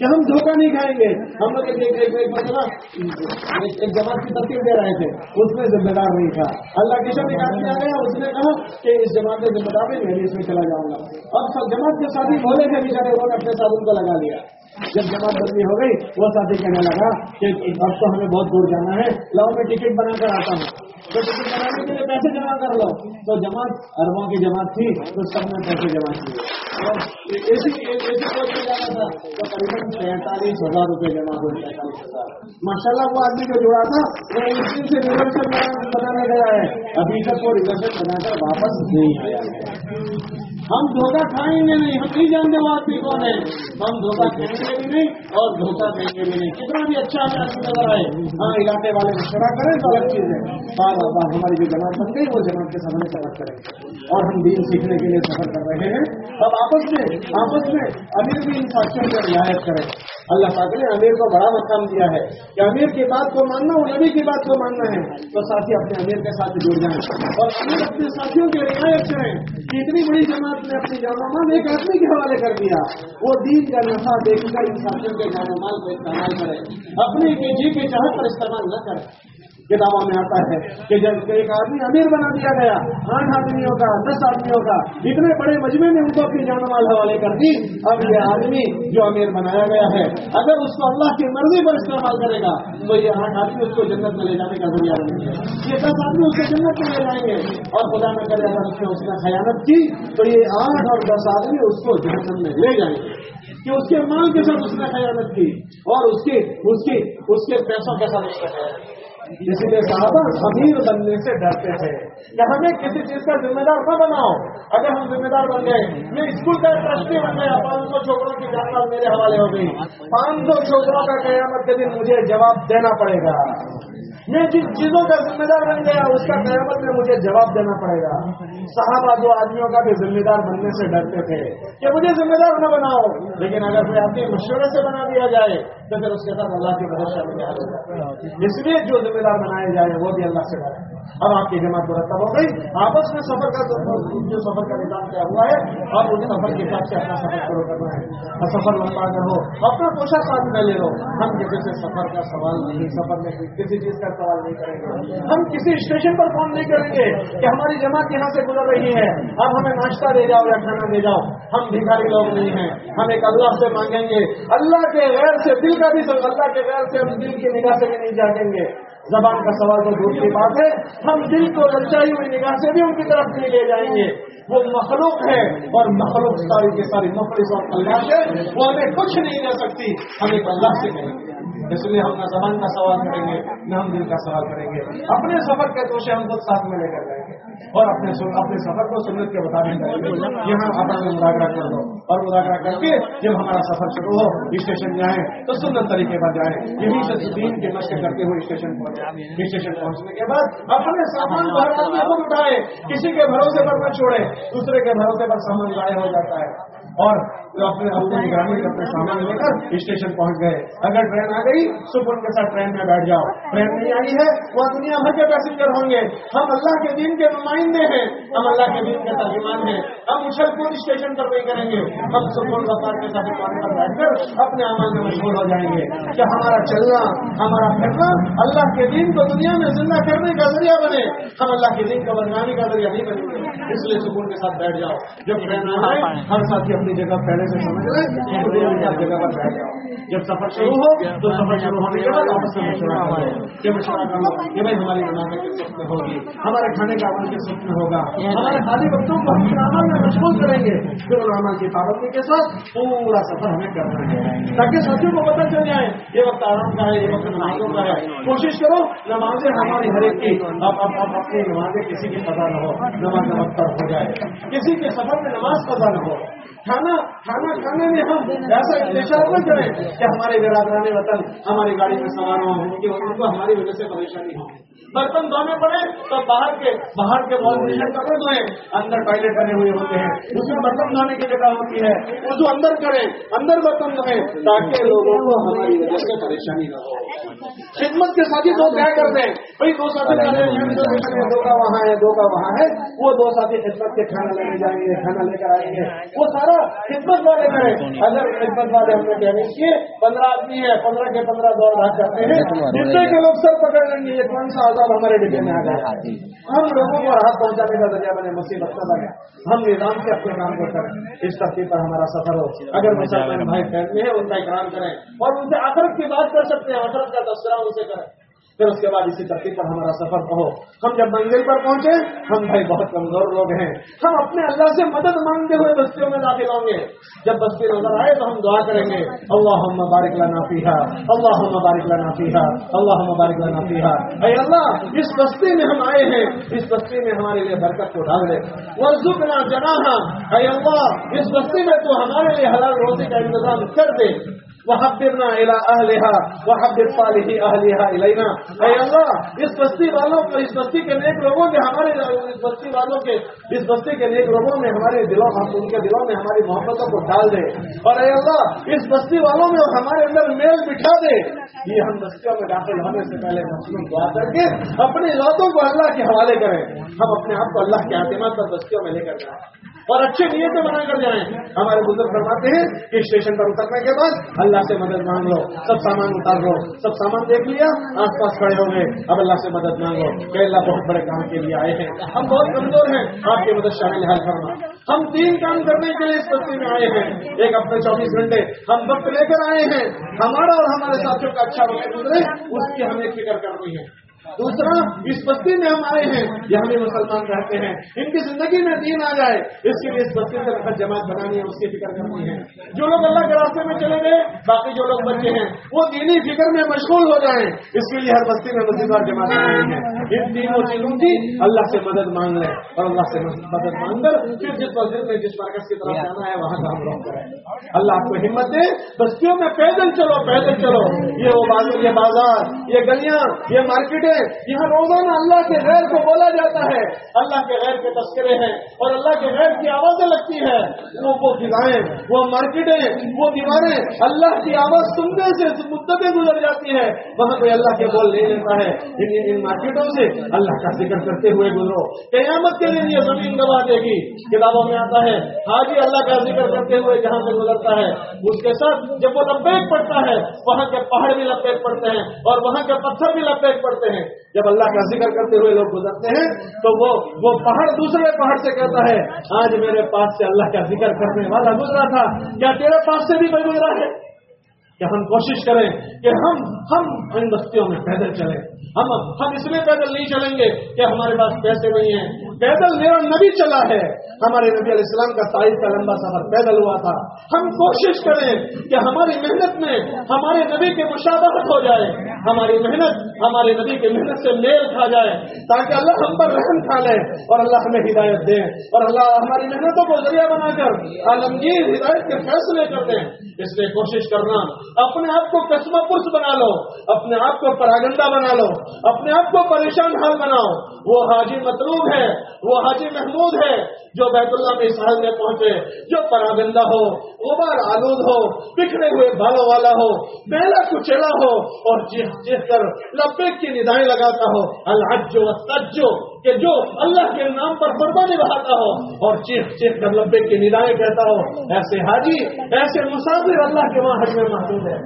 کہ ہم دھوکہ نہیں کھائیں گے۔ ہم لوگ ایک ایک ایک ایک جماعت کی ترتیب دے رہے تھے۔ اس میں ذمہ دار نہیں تھا۔ اللہ کے شب ایک آدمی آ گیا اس نے کہا کہ اس جماعت میں ذمہ دار نہیں میں اس میں چلا جاؤں گا۔ اب سب جماعت کے ساتھی بولے تھے بیچارے انہوں نے اپنے ساتھ ان کو لگا لیا۔ جب جماعت بندی ہو گئی، وہ ساتھی کہنے لگا کہ اب تو ہمیں بہت دور جانا ہے، لاؤ میں ٹکٹ بنا کر آتا ہوں۔ تو پیسے جمع کر لو تو جماعت اربوں کی جماعت تھی تو سب نے پیسے جمع کیے۔ ایسی تھا تو قریباً پینتالیس ہزار روپے جمع ہوئے پینتالیس ہزار۔ ماشاء اللہ وہ آدمی جو جڑا تھا وہ اس دن سے ریزرشن بنانے گیا ہے۔ ابھی تک وہ ریزرشن بنا کر واپس نہیں آیا ہے۔ ہم دھوکہ کھائیں گے نہیں ہم نہیں جانتے وہ آدمی کون ہے۔ ہم دھوکہ کھائیں گے بھی نہیں اور دھوکہ دیں گے بھی نہیں۔ کتنا بھی اچھا ہمیں آدمی نظر آئے ہاں علاقے والے مشورہ کریں تو الگ چیز ہے۔ بار ہماری جو جماعت بن گئی، وہ جماعت کے سامنے سفر کریں اور ہم دین سیکھنے کے لیے سفر کر رہے ہیں۔ اب آپس میں آپس میں امیر بھی ان ساتھیوں کی رعایت کریں۔ اللہ پاک نے امیر کو بڑا مقام دیا ہے کہ امیر کی بات کو ماننا، اور نبی کی بات کو ماننا ہے۔ تو ساتھی اپنے امیر کے ساتھ جڑ جائیں۔ اور امیر اپنے ساتھیوں کی رعایت کریں۔ کہ اتنی بڑی جماعت نے اپنی جامع مال ایک آدمی کے حوالے کر دیا۔ وہ دین کا نفع دیکھ کر ان ساتھیوں کے جامع مال کو استعمال کرے۔ اپنی جی کے چاہت پر استعمال نہ کرے۔ کتابوں میں آتا ہے کہ جب ایک آدمی امیر بنا دیا گیا، آٹھ آدمیوں کا دس آدمیوں کا اتنے بڑے مجمے میں ان کو اپنی جان مال حوالے کر دی، اب یہ آدمی جو امیر بنایا گیا ہے، اگر اس کو اللہ کی مرضی پر استعمال کرے گا، تو یہ آٹھ آدمی اس کو جنت میں لے جانے کا ذریعہ بنے گا یہ دس آدمی اس کو جنت میں لے جائیں گے۔ اور خدا نہ کرے اگر اس نے اس نے خیانت کی، تو یہ آٹھ اور دس آدمی اس کو جنت میں لے جائیں گے۔ کہ اس کے مال کے ساتھ اس نے خیانت کی اور اس کی اس کی، اس کے پیسوں کے ساتھ اس نے خیانت کی۔ اسی لیے صحابہ امیر بننے سے ڈرتے تھے کہ ہمیں کسی چیز کا ذمہ دار نہ بناؤ۔ اگر ہم ذمہ دار بن گئے، میں اسکول کا ٹرسٹی بن گیا، پانچ سو چھوکروں کی جانکاری میرے حوالے ہو گئی۔ پانچ سو چھوکروں کا قیامت کے دن مجھے جواب دینا پڑے گا۔ میں جن چیزوں کا ذمہ دار بن گیا اس کا قیامت میں مجھے جواب دینا پڑے گا۔ صحابہ دو آدمیوں کا بھی ذمہ دار بننے سے ڈرتے تھے کہ مجھے ذمہ دار نہ بناؤ، لیکن اگر کوئی آپ کے مشورے سے بنا دیا جائے تو پھر اس کے ساتھ اللہ کی بھروسہ میں کیا اس لیے جو ذمہ دار بنائے جائے وہ بھی اللہ سے ڈرے۔ اب آپ کی جماعت مرتب ہو گئی، آپس میں سفر کا جو سفر کا نظام کیا ہوا ہے اب اس سفر کے حساب سے اپنا سفر شروع کرنا ہے اور سفر لمبا کر ہو، اپنا پوشاک ساتھ میں لے لو۔ ہم کسی سے سفر کا سوال نہیں، سفر میں کسی چیز کا سوال نہیں کریں گے۔ ہم کسی اسٹیشن پر فون نہیں کریں گے کہ ہماری جماعت یہاں سے گزر رہی ہے۔ اب ہمیں ناشتہ دے جاؤ یا کھانا دے جاؤ۔ ہم بھیکاری لوگ نہیں ہیں۔ ہم ایک اللہ سے مانگیں گے۔ اللہ کے غیر سے دل کا بھی اللہ کے غیر سے ہم دل کی نگاہ سے بھی نہیں جاگیں گے۔ زبان کا سوال تو دور کی بات ہے۔ ہم دل کو لچائی ہوئی نگاہ سے بھی ان کی طرف نہیں لے جائیں گے۔ وہ مخلوق ہے اور مخلوق ساری کی ساری مخلص اور اللہ سے وہ ہمیں کچھ نہیں دے سکتی۔ ہم ایک اللہ سے کریں گے اس لیے ہم نہ زبان کا سوال کریں گے، نہ ہم دل کا سوال کریں گے۔ اپنے سفر کے توشے ہم خود ساتھ میں لے کر جائیں گے۔ اور اپنے اپنے سفر کو سنت کے مطابق کریں گے۔ یہاں مذاکرہ کر دو اور مذاکرہ کر کے جب ہمارا سفر شروع ہو، اسٹیشن جائیں تو سنت طریقے پر جائیں۔ یہی سے دین کے مشق کرتے ہوئے اسٹیشن پہنچے اسٹیشن پہنچنے کے بعد اپنے سامان باہر خود اٹھائے۔ کسی کے بھروسے پر نہ چھوڑے، دوسرے کے بھروسے پر سامان ضائع ہو جاتا ہے۔ اور اپنے اپنے نگرانی اپنے سامان لے کر اسٹیشن پہنچ گئے۔ اگر ٹرین آ گئی سکون کے ساتھ ٹرین میں بیٹھ جاؤ۔ ٹرین نہیں آئی ہے وہ دنیا بھر کے پیسنجر ہوں گے۔ ہم اللہ کے دین کے نمائندے ہیں۔ ہم اللہ کے دین کے ترجمان ہیں۔ ہم اچھل کود اسٹیشن پر نہیں کریں گے۔ ہم سکون رفتار کے ساتھ پر بیٹھ کر اپنے عمل میں مشہور ہو جائیں گے۔ کہ ہمارا چلنا، ہمارا پھرنا اللہ کے دین کو دنیا میں زندہ کرنے کا ذریعہ بنے۔ ہم اللہ کے دین کو بدنامی کا ذریعہ نہیں بنے۔ گے اس لیے سکون کے ساتھ بیٹھ جاؤ۔ جب ٹرین آئے ہر ساتھی اپنی جگہ پہلے سے سمجھ جگہ پر بیٹھ جاؤ۔ جب سفر شروع ہو، تو سفر شروع ہونے کے بعد آپس میں مشورہ کرو یہ مشورہ کرو کہ بھائی ہماری نماز کس وقت میں ہوگی؟ ہمارے کھانے کا عمل کس وقت میں ہوگا؟ ہمارے خالی بچوں کو ہم عمل میں مشغول کریں گے؟ پھر ان کی پابندی کے ساتھ پورا سفر ہمیں کرنا ہے۔ تاکہ ساتھیوں کو پتہ چل جائے، یہ وقت آرام کا ہے، یہ وقت نمازوں کا ہے۔ کوشش کرو، نمازیں ہماری ہر ایک کی اب اپنی نمازیں کسی کی پتہ نہ ہو، نماز وقت پر ہو جائے۔ کسی کے سفر میں نماز پتہ نہ ہو۔ کھانا کھانا کھانے میں ہم ایسا انتظار نہ کریں کہ ہمارے برادران وطن، ہماری گاڑی میں سوار ہوں، ان کی ان کو ہماری وجہ سے پریشانی ہو برتن دھونے پڑے تو باہر کے باہر کے واش کپڑے دھوئیں اندر ٹوائلٹ بنے ہوئے ہوتے ہیں۔ اس میں برتن دھونے کی جگہ ہوتی ہے۔ اس کو اندر کریں اندر برتن دھوئیں تاکہ لوگوں کو ہماری وجہ سے پریشانی نہ ہو۔ خدمت کے ساتھی دو طے کر دیں۔ بھائی، دو ساتھی دو کا وہاں ہے، دو کا وہاں ہے۔ وہ دو ساتھی خدمت کے کھانا لینے جائیں گے، کھانا لے کر آئیں گے۔ وہ سارا خدمت خدمت والے کریں۔ اگر خدمت والے ہم نے کہنے کیے پندرہ آدمی ہے پندرہ کے پندرہ دور رات کرتے ہیں۔ جتنے کے لوگ سب پکڑ لیں گے یہ کون سا عذاب ہمارے ڈبے میں آ گیا ہم لوگوں کو راحت پہنچانے کا ذریعہ بنے مصیبت کا بنے ہم نظام سے اپنے کام کو کریں۔ اس ترتیب پر ہمارا سفر ہو۔ اگر مسلمان بھائی فیملی ہے ان کا اکرام کریں۔ اور ان سے آخرت کی بات کر سکتے ہیں آخرت کا تذکرہ ان سے کریں۔ پھر اس کے بعد اسی ترتیب پر ہمارا سفر ہو ہم جب منزل پر پہنچے، ہم بھائی بہت کمزور لوگ ہیں۔ ہم اپنے اللہ سے مدد مانگتے ہوئے بستیوں میں داخل ہوں گے۔ جب بستی نظر آئے تو ہم دعا کریں گے۔ اللہ مبارک لنا فیہا اللہ مبارک لنا فیہا اللہ مبارک لنا فیہا۔ اے اللہ، اس بستی میں ہم آئے ہیں۔ اس بستی میں ہمارے لیے برکت کو ڈال دے ورزقنا جناحا۔ اے اللہ، اس بستی میں تو ہمارے لیے حلال روزی کا انتظام کر دے۔ وحبرنا الى اهلها وحبر صالح اهلها الينا اے اللہ، اس بستی والوں کو اس بستی کے نیک لوگوں کے ہمارے اس بستی والوں کے، اس بستی کے نیک لوگوں میں ہمارے دلوں، ہم ان کے دلوں میں ہماری محبتوں کو ڈال دے۔ اور اے اللہ، اس بستی والوں میں ہمارے اندر میل بٹھا دے۔ یہ ہم بستیوں میں داخل ہونے سے پہلے مسلم دعا کر کے اپنی ذاتوں کو اللہ کے حوالے کریں۔ ہم اپنے آپ کو اللہ کے اعتماد پر بستیوں میں لے کر جائیں۔ اور اچھے نیتیں بنا کر جائیں ہمارے بزرگ فرماتے ہیں کہ اسٹیشن پر اترنے کے بعد اللہ سے مدد مانگ لو۔ سب سامان اتار لو۔ سب سامان دیکھ لیا، آس پاس کھڑے ہو گئے۔ اب اللہ سے مدد مانگو کہ اللہ بہت بڑے کام کے لیے آئے ہیں۔ ہم بہت کمزور ہیں۔ آپ کی مدد شامل حال کرنا ہم تین کام کرنے کے لیے اس بستی میں آئے ہیں۔ ایک اپنے چوبیس گھنٹے ہم وقت لے کر آئے ہیں۔ ہمارا اور ہمارے ساتھیوں کا اچھا وقت گزرے، اس کی ہمیں فکر کرنی ہے۔ دوسرا، اس بستی میں ہم آئے ہیں، یہ ہمیں مسلمان رہتے ہیں۔ ان کی زندگی میں دین آ جائے، اس کے لیے اس بستی سے وقت جماعت بنانی ہے، اس کی فکر کرنی ہے۔ جو لوگ اللہ کے راستے میں چلے گئے باقی جو لوگ بچے ہیں، وہ دینی فکر میں مشغول ہو جائیں۔ اس کے لیے ہر بستی میں مزید بار جماعت بنانی ہے۔ ان تینوں چیزوں کی اللہ سے مدد مانگ لیں۔ اور اللہ سے مدد مانگ کر پھر جس مسجد میں جس مرکز کی طرف جانا ہے، وہاں کام روک کریں۔ اللہ آپ کو ہمت دے، بستیوں میں پیدل چلو پیدل چلو۔ یہ وہ بازار، یہ بازار، یہ گلیاں، یہ مارکیٹیں یہاں روزانہ اللہ کے غیر کو بولا جاتا ہے۔ اللہ کے غیر کے تذکرے ہیں اور اللہ کے غیر کی آوازیں لگتی ہے وہ وہ فضائیں وہ مارکیٹیں، وہ دیواریں اللہ کی آواز سننے سے مدتیں گزر جاتی ہے وہاں پہ اللہ کے بول لے لیتا ہے۔ ان ان مارکیٹوں سے اللہ کا ذکر کرتے ہوئے گزرو۔ قیامت کے دن یہ زمین گوا دے گی۔ کتابوں میں آتا ہے حاجی اللہ کا ذکر کرتے ہوئے جہاں سے گزرتا ہے۔ اس کے ساتھ جب وہ لپیٹ پڑتا ہے، وہاں کے پہاڑ بھی لپیٹ پڑتے ہیں اور وہاں کے پتھر بھی لپیٹ پڑتے ہیں۔ جب اللہ کا ذکر کرتے ہوئے لوگ گزرتے ہیں، تو وہ وہ پہاڑ دوسرے پہاڑ سے کہتا ہے، آج میرے پاس سے اللہ کا ذکر کرنے والا گزرا تھا۔ کیا تیرے پاس سے بھی کوئی گزرا ہے؟ کہ ہم کوشش کریں کہ ہم ہم ان بستیوں میں پیدل چلیں۔ ہم ہم اس لیے پیدل نہیں چلیں گے کہ ہمارے پاس پیسے نہیں ہیں۔ پیدل میرا نبی چلا ہے۔ ہمارے نبی علیہ السلام کا تاریخ کا لمبا سفر پیدل ہوا تھا۔ ہم کوشش کریں کہ ہماری محنت میں ہمارے نبی کی مشابہت ہو جائے۔ ہماری محنت ہمارے نبی کی محنت سے میل کھا جائے تاکہ اللہ ہم پر رحم کھا لے اور اللہ ہمیں ہدایت دے اور اللہ ہماری محنتوں کو ذریعہ بنا کر عالمگیر ہدایت کے فیصلے کر دیں اس لیے کوشش کرنا اپنے آپ کو قسم پرس بنا لو، اپنے آپ کو پراگندہ بنا لو، اپنے آپ کو پریشان حال بناؤ۔ وہ حاجی مطلوب ہے، وہ حاجی محمود ہے جو بیت اللہ میں سہل میں پہنچے، جو پراگندہ ہو، غبار آلود ہو، بکھرے ہوئے بالوں والا ہو میلا کچلا ہو اور چیخ چیخ کر لبیک کی ندائیں لگاتا ہو۔ الحجو تجو کہ جو اللہ کے نام پر قربانی بہاتا ہو اور چیخ چیخ کر لبیک کی ندائیں کہتا ہو، ایسے حاجی، ایسے مسافر اللہ کے وہاں حج میں محدود ہے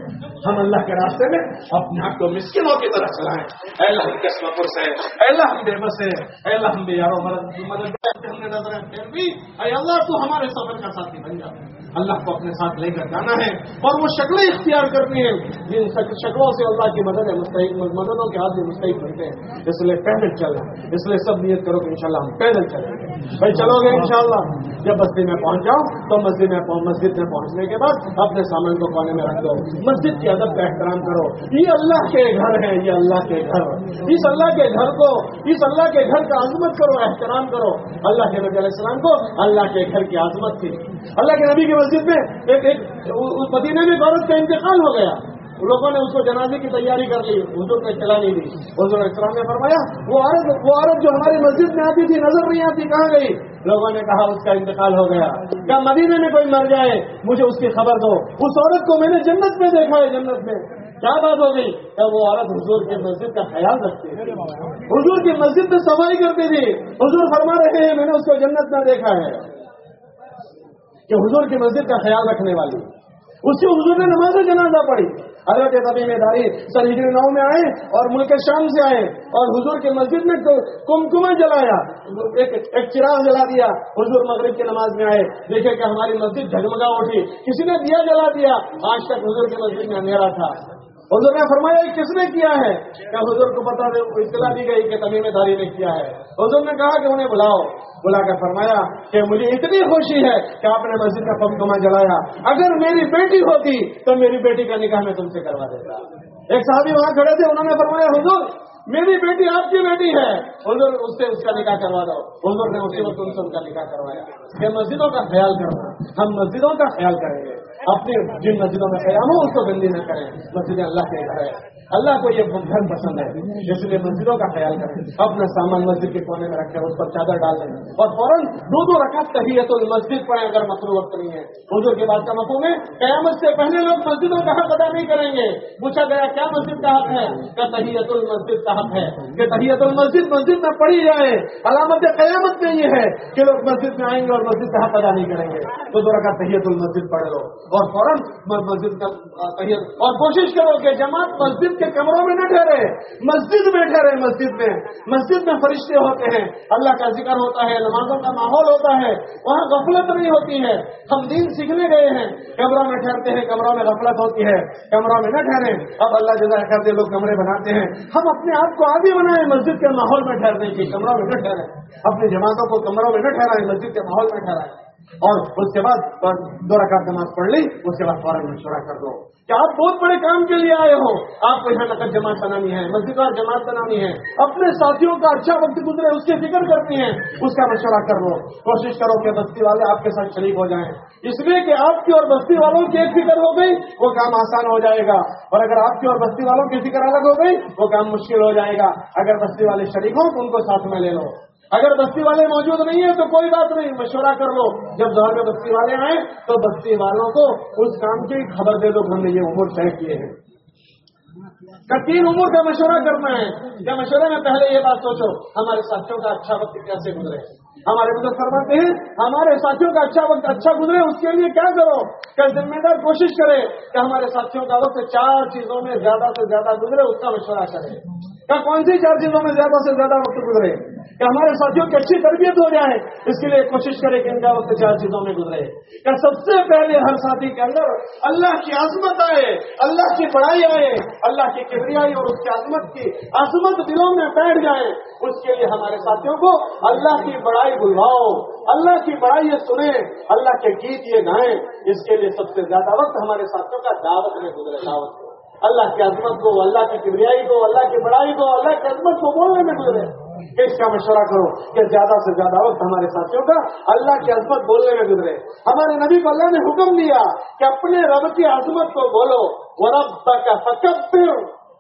ہم اللہ کے راستے میں اپنے آپ کو مسکینوں کی طرح چلائیں۔ اے اللہ، ہم قسم پرس ہے اے اللہ، ہم بے بس ہے اے اللہ، ہم بے یارو مدد مدد ہم نے نظر پھر بھی اے اللہ، تو ہمارے سفر کا ساتھی بن جا۔ اللہ کو اپنے ساتھ لے کر جانا ہے اور وہ شکلیں اختیار کرنی ہیں جن شکلوں سے اللہ کی مدد ہے مستحق مددوں کے ہاتھ میں مستحق بنتے ہیں۔ اس لیے پیدل چلیں۔ اس لیے سب نیت کرو کہ انشاءاللہ ہم پیدل چلیں۔ ہیں بھائی چلو گے انشاءاللہ۔ جب بستی میں پہنچ جاؤ، تو مسجد میں مسجد میں پہنچنے کے بعد اپنے سامان کو کونے میں رکھ دو۔ مسجد کی ادب کا احترام کرو۔ یہ اللہ کے گھر ہے، یہ اللہ کے گھر۔ اس اللہ کے گھر کو، اس اللہ کے گھر کا عظمت کرو، احترام کرو۔ اللہ کے نبی علیہ السلام کو اللہ کے گھر کی عظمت تھی۔ اللہ کے نبی کی مسجد میں ایک ایک مدینے میں عورت کا انتقال ہو گیا۔ لوگوں نے اس کو جنازے کی تیاری کر لی، حضور نے چلا نہیں دی۔ حضور اسلام نے فرمایا، وہ عورت وہ عورت جو ہماری مسجد میں آتی تھی، نظر نہیں آتی، کہاں گئی؟ لوگوں نے کہا، اس کا انتقال ہو گیا۔ کیا مدینے میں کوئی مر جائے؟ مجھے اس کی خبر دو۔ اس عورت کو میں نے جنت میں دیکھا ہے، جنت میں۔ کیا بات ہو گئی؟ کیا وہ عورت حضور کی مسجد کا خیال رکھتی ہے حضور کی مسجد میں صفائی کرتی تھی۔ حضور فرما رہے ہیں، میں نے اس کو جنت میں دیکھا ہے۔ کہ حضور کی مسجد کا خیال رکھنے والی۔ اسی حضور نے نماز جنازہ پڑھی۔ حضرت تبیم داری سر ہجری نو میں آئے اور ملک شام سے آئے اور حضور کی مسجد میں کمکمہ جلایا۔ ایک ایک چراغ جلا دیا۔ حضور مغرب کی نماز میں آئے۔ دیکھے کہ ہماری مسجد جھگمگا اٹھی۔ کسی نے دیا جلا دیا۔ آج تک حضور کی مسجد میں اندھیرا تھا۔ حضور نے فرمایا کس نے کیا ہے؟ کیا حضور کو پتا اطلاع دی گئی کہ تمیم داری نے کیا ہے۔ حضور نے کہا کہ انہیں بلاؤ۔ بلا کر فرمایا کہ مجھے اتنی خوشی ہے کہ آپ نے مسجد کا پم کما جلایا۔ اگر میری بیٹی ہوتی تو میری بیٹی کا نکاح میں تم سے کروا دیتا۔ ایک صحابی وہاں کھڑے تھے، انہوں نے فرمایا، حضور، میری بیٹی آپ کی بیٹی ہے۔ حضور، اس سے اس کا نکاح کروا دو۔ حضور نے اسی وقت ان سے ان کا نکاح کروایا کہ مسجدوں کا خیال کرنا، ہم مسجدوں کا خیال کریں گے۔ اپنی جن مسجدوں میں قیام ہو، اس کو گندی نہ کریں۔ مسجد اللہ کے گھر ہے۔ اللہ کو یہ گھر پسند ہے، اس لیے مسجدوں کا خیال کریں۔ اپنا سامان مسجد کے کونے میں رکھیں، اس پر چادر ڈال دیں۔ اور فوراً دو دو رکعت کہی ہے تو مسجد پڑھیں اگر مصروف وقت نہیں ہے۔ حضور کی بات کا مفہوم ہے، قیامت سے پہلے لوگ مسجدوں کا حق ادا نہیں کریں گے۔ پوچھا گیا، کیا مسجد کا حق ہے؟ کیا تحیت المسجد کا حق ہے۔ کہ تحیت المسجد مسجد میں پڑھی جائے۔ علامت قیامت میں یہ ہے کہ لوگ مسجد میں آئیں گے اور مسجد کا حق ادا نہیں کریں گے۔ تو دو رکعت تحیت المسجد پڑھ لو۔ اور فوراً مسجد کا اور کوشش کرو کہ جماعت مسجد کے کمروں میں نہ ٹھہرے، مسجد میں ٹھہرے مسجد میں مسجد میں فرشتے ہوتے ہیں، اللہ کا ذکر ہوتا ہے، نمازوں کا ماحول ہوتا ہے، وہاں غفلت نہیں ہوتی ہے، ہم دین سیکھنے گئے ہیں، کمروں میں ٹھہرتے ہیں، کمروں میں غفلت ہوتی ہے، کمروں میں نہ ٹھہرے، اب اللہ جزا کرتے لوگ کمرے بناتے ہیں۔ ہم اپنے آپ کو آگے بنائیں مسجد کے ماحول میں ٹھہرنے کی کمروں میں نہ ٹھہرے، اپنی جماعتوں کو کمروں میں نہ ٹھہرائیں، مسجد کے ماحول میں ٹھہرائیں۔ اور اس کے بعد دو رکعت نماز پڑھ لی، اس کے بعد فوراً مشورہ کر دو۔ کہ آپ بہت بڑے کام کے لیے آئے ہو؟ آپ کو یہاں نقد جماعت بنانی ہے، مسجد اور جماعت بنانی ہے۔ اپنے ساتھیوں کا اچھا وقت گزرے، اس کی فکر کرتی ہیں اس کا مشورہ کر لو کوشش کرو کہ بستی والے آپ کے ساتھ شریک ہو جائیں۔ اس لیے کہ آپ کی اور بستی والوں کی ایک فکر ہو گئی، وہ کام آسان ہو جائے گا۔ اور اگر آپ کی اور بستی والوں کی فکر الگ ہو گئی، وہ کام مشکل ہو جائے گا۔ اگر بستی والے شریک ہوں، تو ان کو ساتھ میں لے لو۔ اگر بستی والے موجود نہیں ہیں تو کوئی بات نہیں، مشورہ کر لو۔ جب دور میں بستی والے آئے تو بستی والوں کو اس کام کی خبر دے دو ہم نے یہ عمر طے کیے ہیں۔ تین عمر کا مشورہ کرنا ہے۔ یا مشورے میں پہلے یہ بات سوچو، ہمارے ساتھیوں کا اچھا وقت کیسے گزرے؟ ہمارے مدد فرماتے ہیں، ہمارے ساتھیوں کا اچھا وقت اچھا گزرے، اس کے لیے کیا کرو؟ کہ ذمہ دار کوشش کرے کہ ہمارے ساتھیوں کا وقت چار چیزوں میں زیادہ سے زیادہ گزرے، اس کا مشورہ کرے۔ کیا کون سی چار چیزوں میں زیادہ سے زیادہ وقت گزرے؟ کہ ہمارے ساتھیوں کی اچھی تربیت ہو جائے، اس کے لیے کوشش کرے کہ ان کا وقت چار چیزوں میں گزرے۔ کہ سب سے پہلے ہر ساتھی کے اندر اللہ کی عظمت آئے، اللہ کی بڑائی آئے، اللہ کی کبریائی اور اس کی عظمت کی عظمت دلوں میں بیٹھ جائے، اس کے لیے ہمارے ساتھیوں کو اللہ کی بڑائی بلواؤ۔ اللہ کی بڑائی یہ سنیں۔ اللہ کے گیت یہ گائیں۔ اس کے لیے سب سے زیادہ وقت ہمارے ساتھیوں کا دعوت میں گزرے دعوت۔ کو اللہ کی عظمت کو، اللہ کی کبریائی کو، اللہ کی بڑائی کو، اللہ کی عظمت کو بولنے میں گزرے۔ اس کا مشورہ کرو کہ زیادہ سے زیادہ وقت ہمارے ساتھیوں کا اللہ کی عظمت بولنے میں گزرے۔ ہمارے نبی کو اللہ نے حکم دیا کہ اپنے رب کی عظمت کو بولو۔ وہ رب کا فکر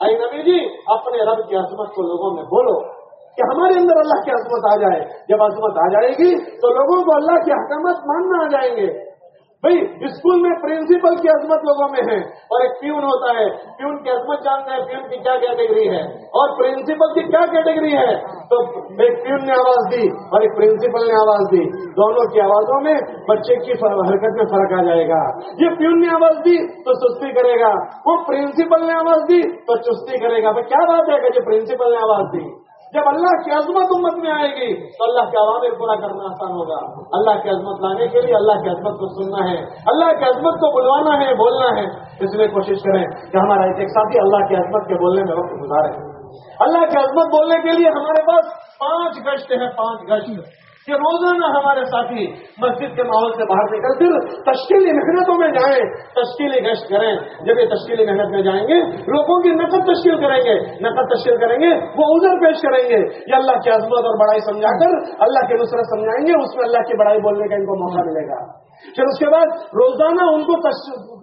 اے نبی جی اپنے رب کی عظمت کو لوگوں میں بولو۔ کہ ہمارے اندر اللہ کی عظمت آ جائے۔ جب عظمت آ جائے گی تو لوگوں کو اللہ کی حکمت ماننا آ جائیں گے۔ بھائی، اسکول میں پرنسپل کی عظمت لوگوں میں ہے اور ایک پیون ہوتا ہے۔ پیون کی عظمت جانتا ہے پیون کی کیا کیٹیگری ہے۔ اور پرنسپل کی کیا کیٹیگری ہے؟ تو ایک پیون نے آواز دی اور ایک پرنسپل نے آواز دی۔ دونوں کی آوازوں میں بچے کی حرکت میں فرق آ جائے گا۔ یہ پیون نے آواز دی تو سستی کرے گا۔ وہ پرنسپل نے آواز دی تو چستی کرے گا۔ بھائی، کیا بات ہے کہ جو پرنسپل نے آواز دی؟ جب اللہ کی عظمت امت میں آئے گی تو اللہ کے عوامل پورا کرنا آسان ہوگا۔ اللہ کی عظمت لانے کے لیے اللہ کی عظمت کو سننا ہے۔ اللہ کی عظمت کو بلوانا ہے، بولنا ہے۔ اس لیے کوشش کریں کہ ہمارا ایک ساتھی اللہ کی عظمت کے بولنے میں وقت گزارے۔ اللہ کی عظمت بولنے کے لیے ہمارے پاس پانچ گشت ہیں، پانچ گشت۔ کہ روزانہ ہمارے ساتھی مسجد کے ماحول سے باہر نکل کر تشکیلی محنتوں میں جائیں، تشکیلی گشت کریں۔ جب یہ تشکیلی محنت میں جائیں گے، لوگوں کی نقد تشکیل کریں گے۔ نقد تشکیل کریں گے، وہ ادھر پیش کریں گے۔ یہ اللہ کی عظمت اور بڑائی سمجھا کر، اللہ کی نصرت سمجھائیں گے، اس میں اللہ کی بڑائی بولنے کا ان کو موقع ملے گا۔ پھر اس کے بعد روزانہ ان کو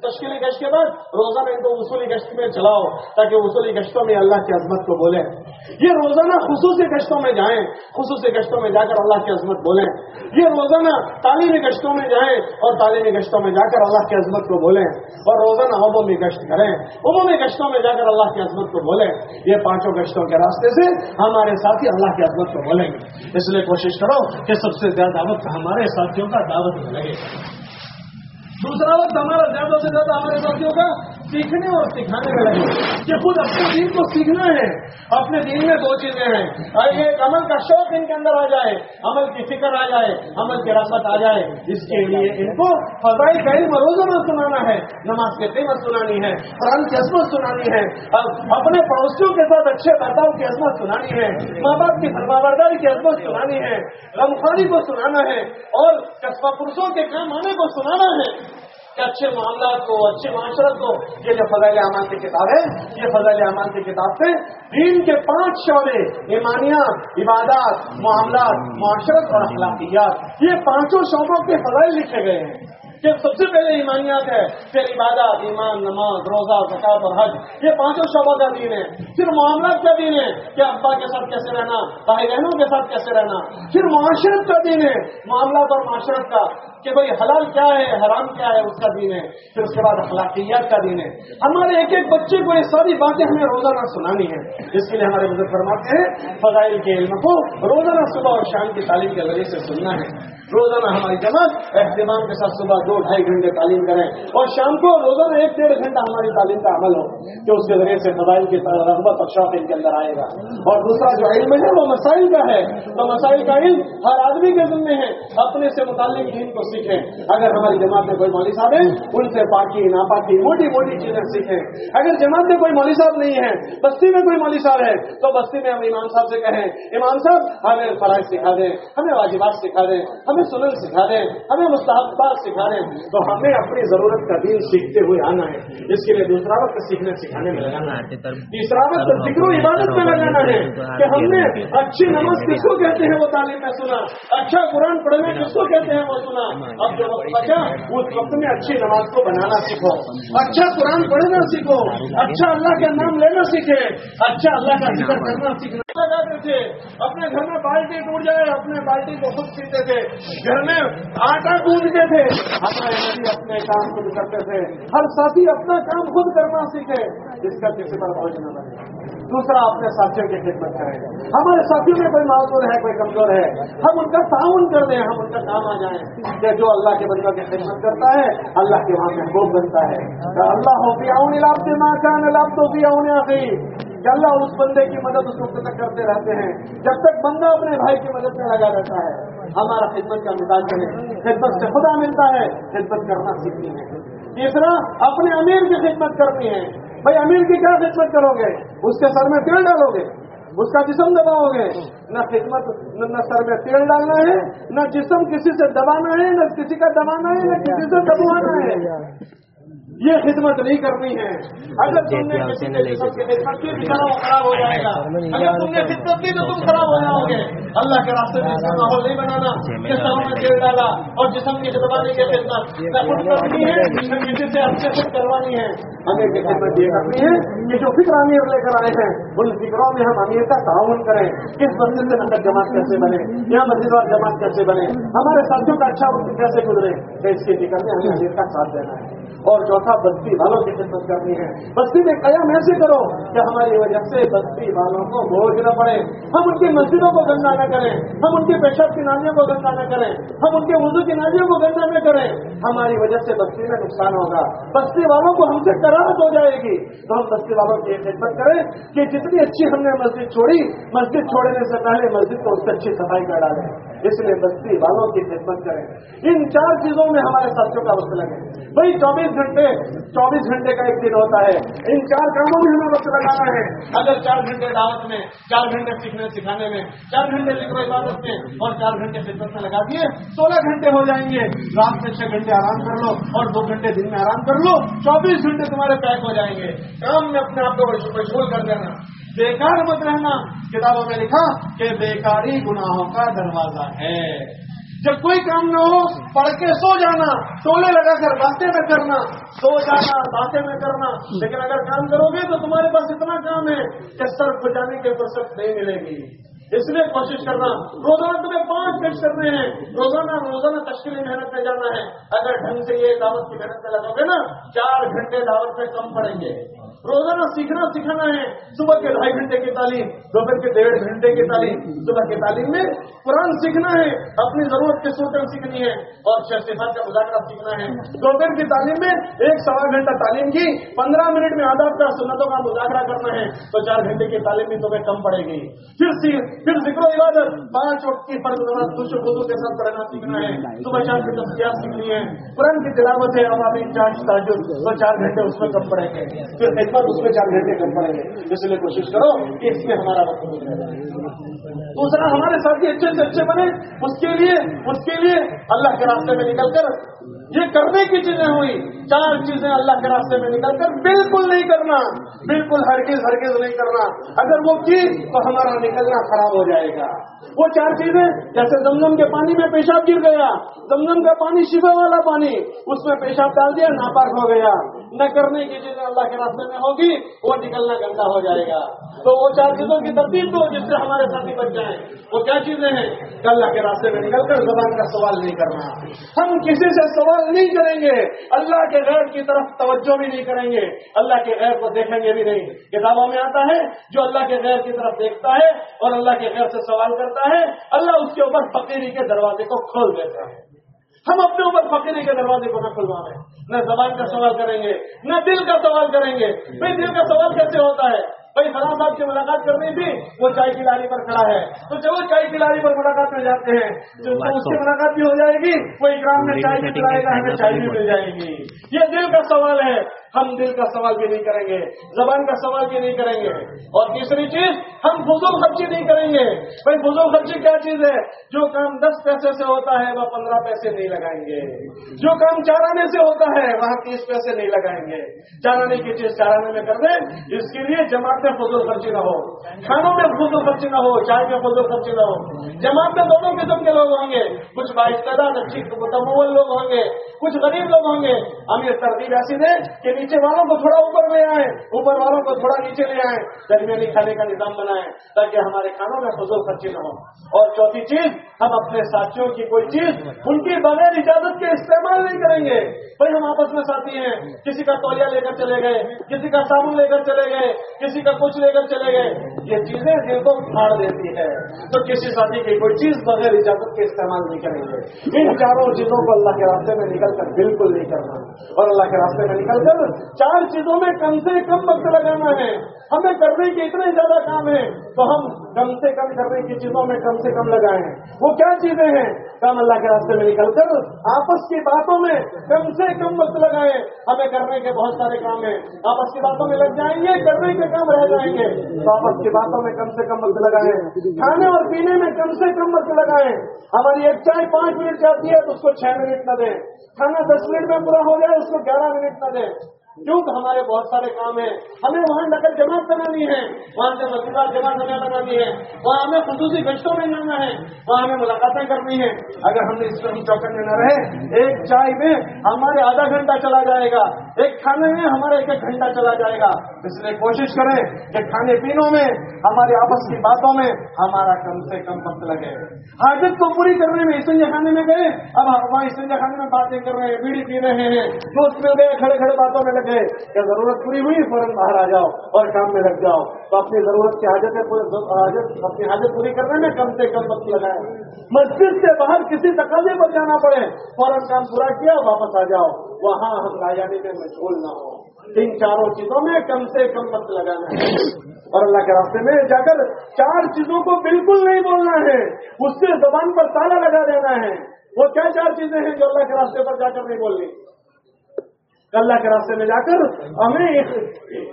تشکیلی گشت کے بعد روزانہ ان کو وصولی گشت میں چلاؤ، تاکہ وصولی گشتوں میں اللہ کی عظمت کو بولیں۔ یہ روزانہ خصوصی گشتوں میں جائیں، خصوصی گشتوں میں جا کر اللہ کی عظمت بولیں۔ یہ روزانہ تعلیمی گشتوں میں جائیں اور تعلیمی گشتوں میں جا کر اللہ کی عظمت کو بولیں۔ اور روزانہ عمومی گشت کریں۔ عمومی گشتوں میں جا کر اللہ کی عظمت کو بولیں۔ یہ پانچوں گشتوں کے راستے سے ہمارے ساتھی اللہ کی عظمت کو بولیں گے۔ اس لیے کوشش کرو کہ سب سے زیادہ وقت ہمارے ساتھیوں کا دعوت میں لگے۔ دوسرا وقت ہمارا زیادہ سے زیادہ ہمارے ساتھیوں کا سیکھنے اور سکھانے میں لگے۔ کہ خود اپنے دین کو سیکھنا ہے۔ اپنے دین میں دو چیزیں ہیں۔ اور ایک عمل کا شوق ان کے اندر آ جائے۔ عمل کی فکر آ جائے۔ عمل کی رحمت آ جائے۔ اس کے لیے ان کو فضائی کا علم روزانہ سنانا ہے۔ نماز کی قیمت سنانی ہے۔ قرآن کی عصمت سنانی ہے۔ اپنے پڑوسیوں کے ساتھ اچھے برتاؤ کی عصمت سنانی ہے۔ ماں باپ کی فرمابرداری کی عصمت سنانی ہے۔ غمخواری کو سنانا ہے۔ اور قصبہ پرسوں کے کام آنے کو سنانا ہے۔ کہ اچھے معاملات کو، اچھے معاشرت کو۔ یہ جو فضائل امان کی کتاب ہے، یہ فضائل امان کی کتاب سے دین کے پانچ شعبے، ایمانیات، عبادات، معاملات، معاشرت اور اخلاقیات، یہ پانچوں شعبوں کے فضائل لکھے گئے ہیں۔ کہ سب سے پہلے ایمانیات ہے، پھر عبادات، ایمان، نماز، روزہ، زکات اور حج۔ یہ پانچوں شعبوں کا دین ہے۔ پھر معاملات کا دین ہے کہ ابا کے ساتھ کیسے رہنا، بھائی بہنوں کے ساتھ کیسے رہنا۔ پھر معاشرت کا دین ہے، معاملات اور معاشرت کا۔ کہ بھائی حلال کیا ہے، حرام کیا ہے، اس کا دین ہے۔ پھر اس کے بعد اخلاقیات کا دین ہے۔ ہمارے ایک ایک بچے کو یہ ساری باتیں ہمیں روزانہ سنانی ہے اس کے لیے ہمارے بزرگ فرماتے ہیں، فضائل کے علم کو روزانہ صبح اور شام کی تعلیم کے ذریعے سے سننا ہے۔ روزانہ ہماری جماعت اہتمام کے ساتھ صبح دو ڈھائی گھنٹے تعلیم کریں اور شام کو روزانہ ایک ڈیڑھ گھنٹہ ہماری تعلیم کا عمل ہو کہ اس کے ذریعے سے فضائل کی رغبت اور شوق ان کے اندر آئے گا۔ اور دوسرا جو علم ہے، وہ مسائل کا ہے۔ تو مسائل کا علم ہر آدمی کے ذمے ہے، اپنے سے متعلق دین کو سیکھیں۔ اگر ہماری جماعت میں کوئی مولوی صاحب ہیں، ان سے پاکی، ناپاکی، موٹی موٹی چیزیں سیکھیں۔ اگر جماعت میں کوئی مولوی صاحب نہیں ہے، بستی میں کوئی مولوی صاحب ہے، تو بستی میں ہم امام صاحب سے کہیں، امام صاحب، ہمیں فرائض سکھا دیں، ہمیں واجبات سکھا دیں، ہمیں سنن سکھا دیں، ہمیں مستحبات سکھا دیں۔ تو ہمیں اپنی ضرورت کا دین سیکھتے ہوئے آنا ہے۔ اس کے لیے دوسرا وقت سیکھنے، سکھانے میں لگانا ہے۔ تیسرا وقت ذکر و عبادت میں لگانا ہے کہ ہم نے اچھی نماز کس کو کہتے ہیں وہ تعلیم میں سنا اچھا قرآن پڑھنے کس کو کہتے ہیں وہ سنا اب جو وقت بچا اس وقت میں اچھی نماز کو بنانا سیکھو۔ اچھا قرآن پڑھنا سیکھو۔ اچھا اللہ کا نام لینا سیکھے۔ اچھا اللہ کا ذکر کرنا سیکھنا لگاتے تھے اپنے گھر میں بالٹی ٹوٹ جائے، اپنے بالٹی کو خود پیتے تھے۔ گھر میں آٹا گونجتے تھے۔ ہمارے نبی اپنے کام خود کرتے تھے۔ ہر ساتھی اپنا کام خود کرنا سیکھے۔ جس کا کسی پر بوجھ نہ بنے دوسرا اپنے ساتھیوں کی خدمت کریں ہمارے ساتھیوں میں کوئی معذور ہے، کوئی کمزور ہے، ہم ان کا تعاون کر دیں، ہم ان کا کام آ جائیں۔ کہ جو اللہ کے بندوں کی خدمت کرتا ہے، اللہ کے وہاں محبوب بنتا ہے۔ اللہ ہو پیا لاب سے ماں کا لاب تو پیا کہ اللہ، اس بندے کی مدد اس وقت تک کرتے رہتے ہیں۔ جب تک بندہ اپنے بھائی کی مدد میں لگا رہتا ہے، ہمارا خدمت کا مزاج بنے خدمت سے خدا ملتا ہے، خدمت کرنا سیکھنی ہے تیسرا، اپنے امیر کی خدمت کرنی ہے۔ بھائی امیر کی کیا خدمت کرو گے؟ اس کے سر میں تیل ڈالو گے؟ اس کا جسم دباؤ گے؟ نہ خدمت، نہ سر میں تیل ڈالنا ہے، نہ جسم کسی سے دبانا ہے، نہ کسی کا دبانا ہے، نہ کسی سے دبوانا ہے۔ یہ خدمت نہیں کرنی ہے۔ اگر تم نے کے جسم وہ خراب ہو جائے گا۔ اگر تم نے خدمت کی تو تم خراب ہو جاؤ گے۔ اللہ کے راستے میں ایسا ماحول نہیں بنانا سروں میں تیل ڈالا اور جسم کی خدمانی کی خدمت خود کرنی ہے کسی سے اچھے خود کروانی ہے۔ ہمیں یہ خدمت یہ کرنی ہے کہ جو فکر امیر لے کر آئے ہیں ان فکروں میں ہم امیر کا تعاون کریں۔ کس مسجد سے اندر جماعت کیسے بنے؟ یا مسجد اور جماعت کیسے بنے؟ ہمارے ساتھیوں کا اچھا کیسے گزرے؟ اس کی فکر میں ہمیں امیر کا ساتھ دینا ہے۔ اور چوتھا، بستی والوں کی خدمت کرنی ہے۔ بستی میں قیام ایسے کرو کہ ہماری وجہ سے بستی والوں کو بوجھ نہ پڑے۔ ہم ان کی مسجدوں کو گندا نہ کریں۔ ہم ان کے پیشاب کی نالیوں کو گندا نہ کریں۔ ہم ان کے وضو کی نالیوں کو گندا نہ کریں۔ ہماری وجہ سے بستی میں نقصان ہوگا۔ بستی والوں کو ہم سے کراہت ہو جائے گی۔ تو ہم بستی والوں کی خدمت کریں کہ جتنی اچھی ہم نے مسجد چھوڑی، مسجد چھوڑنے سے پہلے مسجد کو اس سے اچھی صفائی کر ڈالیں۔ اس لیے بستی والوں کی خدمت کریں۔ ان چار چیزوں میں ہمارے ساتھیوں کا وقت لگے؟ بھائی، چوبیس گھنٹے چوبیس گھنٹے کا ایک دن ہوتا ہے۔ ان چار کاموں میں ہمیں وقت لگانا ہے۔ اگر چار گھنٹے دعوت میں، چار گھنٹے سیکھنے، سکھانے میں، چار گھنٹے ذکر عبادت میں اور چار گھنٹے خدمت میں لگا دیے، سولہ گھنٹے ہو جائیں گے۔ رات میں چھ گھنٹے آرام کر لو اور دو گھنٹے دن میں آرام کر لو۔ چوبیس گھنٹے تمہارے پیک ہو جائیں گے۔ کام میں اپنے آپ کو مشغول کر دینا۔ بیکار مت رہنا۔ کتابوں میں لکھا کہ بیکاری گناہوں کا دروازہ ہے۔ جب کوئی کام نہ ہو، پڑھ کے سو جانا، ٹولے لگا کر باتیں میں کرنا، سو جانا، باتیں میں کرنا۔ لیکن اگر کام کرو گے تو تمہارے پاس اتنا کام ہے کہ سر کھجانے کی فرصت نہیں ملے گی۔ اس لیے کوشش کرنا۔ روزانہ تمہیں پانچ پیش کرنے ہیں۔ روزانہ روزانہ تشکیلی محنت میں جانا ہے۔ اگر ڈھنگ سے یہ دعوت کی محنت میں لگو گے نا، چار گھنٹے دعوت میں کم پڑیں گے۔ روزانہ سیکھنا سکھانا ہے۔ صبح کے ڈھائی گھنٹے کی تعلیم، دوپہر کے ڈیڑھ گھنٹے کی تعلیم۔ صبح کی تعلیم میں قرآن سیکھنا ہے، اپنی ضرورت کی صورتیں سیکھنی ہے۔ اور شیخ صفات کا مذاکرہ سیکھنا ہے۔ دوپہر کی تعلیم میں ایک سوا گھنٹہ تعلیم کی، پندرہ منٹ میں آداب کا، سنتوں کا مذاکرہ کرنا ہے۔ تو چار گھنٹے کی تعلیم بھی تمہیں کم پڑے گی۔ پھر پھر ذکر و عبادت۔ پانچ وقت کی فرض نماز دوسرے خودوں کے ساتھ پڑھنا سیکھنا ہے۔ صبح شام کی تفصیلات سیکھنی ہے۔ قرآن کی تلاوت ہے اب آپ انچارج تاجر تو چار گھنٹے اس میں کم پڑیں گے۔ پھر خدمت اس میں چار گھنٹے کم پڑیں گے۔ اس لیے کوشش کرو کہ اس میں ہمارا وقت گزرے دوسرا، ہمارے ساتھی اچھے سے اچھے بنے، اس کے لیے، اس کے لیے اللہ کے راستے میں نکل کر یہ کرنے کی چیزیں ہوئی۔ چار چیزیں اللہ کے راستے میں نکل کر بالکل نہیں کرنا، بالکل ہرگز ہرگز نہیں کرنا۔ اگر وہ کی تو ہمارا نکلنا خراب ہو جائے گا۔ وہ چار چیزیں، جیسے زمزم کے پانی میں پیشاب گر گیا، زمزم کا پانی شفا والا پانی، اس میں پیشاب ڈال دیا، ناپاک ہو گیا۔ نہ کرنے کی چیزیں اللہ کے راستے میں ہوگی وہ نکلنا گندا ہو جائے گا۔ تو وہ چار چیزوں کی ترتیب دو جس سے ہمارے ساتھی بچ جائیں۔ وہ کیا چیزیں ہیں؟ کہ اللہ کے راستے میں نکل کر زبان کا سوال نہیں کرنا۔ ہم کسی سے سوال نہیں کریں گے۔ اللہ کے غیر کی طرف توجہ بھی نہیں کریں گے۔ اللہ کے غیر کو دیکھیں گے بھی نہیں۔ کتابوں میں آتا ہے، جو اللہ کے غیر کی طرف دیکھتا ہے اور اللہ کے غیر سے سوال کرتا ہے، اللہ اس کے اوپر فقیری کے دروازے کو کھول دیتا ہے۔ ہم اپنے اوپر فقیری کے دروازے کو نہ کھلوائیں نہ زبان کا سوال کریں گے، نہ دل کا سوال کریں گے۔ بھائی دل کا سوال کیسے ہوتا ہے؟ بھائی فلاں صاحب سے ملاقات کرنی تھی، وہ چائے کی لاری پر کھڑا ہے۔ تو چلو چائے کی لاری پر ملاقات میں جاتے ہیں، تو اس کی ملاقات بھی ہو جائے گی، وہ اکرام میں چائے بھی پلائے گا ہمیں چائے بھی مل جائے گی۔ یہ دل کا سوال ہے۔ ہم دل کا سوال بھی نہیں کریں گے، زبان کا سوال بھی نہیں کریں گے۔ اور تیسری چیز، ہم فضول خرچی نہیں کریں گے۔ بھائی، فضول خرچی کیا چیز ہے؟ جو کام دس پیسے سے ہوتا ہے، وہ پندرہ پیسے نہیں لگائیں گے۔ جو کام چار آنے سے ہوتا ہے، وہاں تیس پیسے نہیں لگائیں گے۔ چار آنے کی چیز چار آنے میں کر دیں، اس کے لیے جماعت میں فضول خرچی نہ ہو۔ کھانوں میں فضول خرچی نہ ہو، چائے میں فضول خرچی نہ ہو۔ جماعت میں دونوں قسم کے لوگ ہوں گے۔ کچھ باعث اچھی متمول لوگ ہوں گے۔ کچھ غریب لوگ ہوں گے۔ ہم یہ ترتیب ایسی دیں کہ نیچے والوں کو تھوڑا اوپر لے آئیں اوپر والوں کو تھوڑا نیچے لے آئیں درمیانی کھانے کا نظام بنائیں تاکہ ہمارے کھانوں میں فضول خرچی نہ ہو۔ اور چوتھی چیز، ہم اپنے ساتھیوں کی کوئی چیز ان کی بغیر اجازت کے استعمال نہیں کریں گے۔ بھائی، ہم آپس میں ساتھی ہیں۔ کسی کا تولیہ لے کر چلے گئے، کسی کا صابن لے کر چلے گئے، کسی کا کچھ لے کر چلے گئے۔ یہ چیزیں دل کو پھاڑ دیتی ہے تو کسی ساتھی کی کوئی چیز بغیر اجازت کے استعمال نہیں کریں گے۔ ان چاروں چیزوں کو اللہ کے راستے میں نکل کر بالکل نہیں کرنا۔ اور اللہ کے راستے میں نکل کر چار چیزوں میں کم سے کم وقت لگانا ہے۔ ہمیں کرنے کے اتنے زیادہ کام ہیں تو ہم کم سے کم کرنے کی چیزوں میں کم سے کم لگائیں۔ وہ کیا چیزیں ہیں؟ کام اللہ کے راستے میں نکل کر آپس کی باتوں میں کم سے کم وقت لگائیں۔ ہمیں کرنے کے بہت سارے کام ہیں۔ آپس کی باتوں میں لگ جائیں گے، کرنے کے کام رہ جائیں گے۔ تو آپس کی باتوں میں کم سے کم وقت لگائیں۔ کھانے اور پینے میں کم سے کم وقت لگائیں۔ ہماری ایک چائے پانچ منٹ جاتی ہے تو اس کو چھ منٹ نہ دیں۔ کھانا دس منٹ میں پورا ہو جائے، اس کو گیارہ منٹ نہ دیں۔ کیونکہ ہمارے بہت سارے کام ہیں؟ ہمیں وہاں نقل جماعت بنانی ہے۔ وہاں سے مزیدار جماعت ہمیں بنانی ہے۔ وہاں ہمیں خصوصی گشتوں میں جانا ہے۔ وہاں ہمیں ملاقاتیں کرنی ہے اگر ہم نے اس میں ہم چوکنے نہ رہے، ایک چائے میں ہمارے آدھا گھنٹہ چلا جائے گا۔ ایک کھانے میں ہمارا ایک ایک گھنٹہ چلا جائے گا۔ اس لیے کوشش کریں کہ کھانے پینوں میں ہمارے آپس کی باتوں میں ہمارا کم سے کم وقت لگے۔ حاجت کو پوری کرنے میں اسنجا خانے میں گئے۔ اب ہم وہاں اسنجا خانے میں باتیں کر رہے ہیں، بیڑی پی رہے ہیں۔ دوست مل گئے کھڑے کھڑے باتوں میں لگے کیا کہ ضرورت پوری ہوئی، فوراً باہر آ جاؤ اور کام میں لگ جاؤ۔ تو اپنی ضرورت کی حاجت حاجت اپنی حاجت پوری کرنے میں کم سے کم وقت لگائیں مسجد سے باہر کسی تقاضے پر جانا پڑے، فوراً کام پورا کیا، واپس آ جاؤ۔ وہاں ہم راجانی میں مشغول نہ ہو ان چاروں چیزوں میں کم سے کم وقت لگانا ہے۔ اور اللہ کے راستے میں جا کر چار چیزوں کو بالکل نہیں بولنا ہے، اس سے زبان پر تالا لگا دینا ہے۔ وہ کیا چار چیزیں ہیں جو اللہ کے راستے پر جا کر نہیں بولنی؟ اللہ کے راستے میں جا کر ہمیں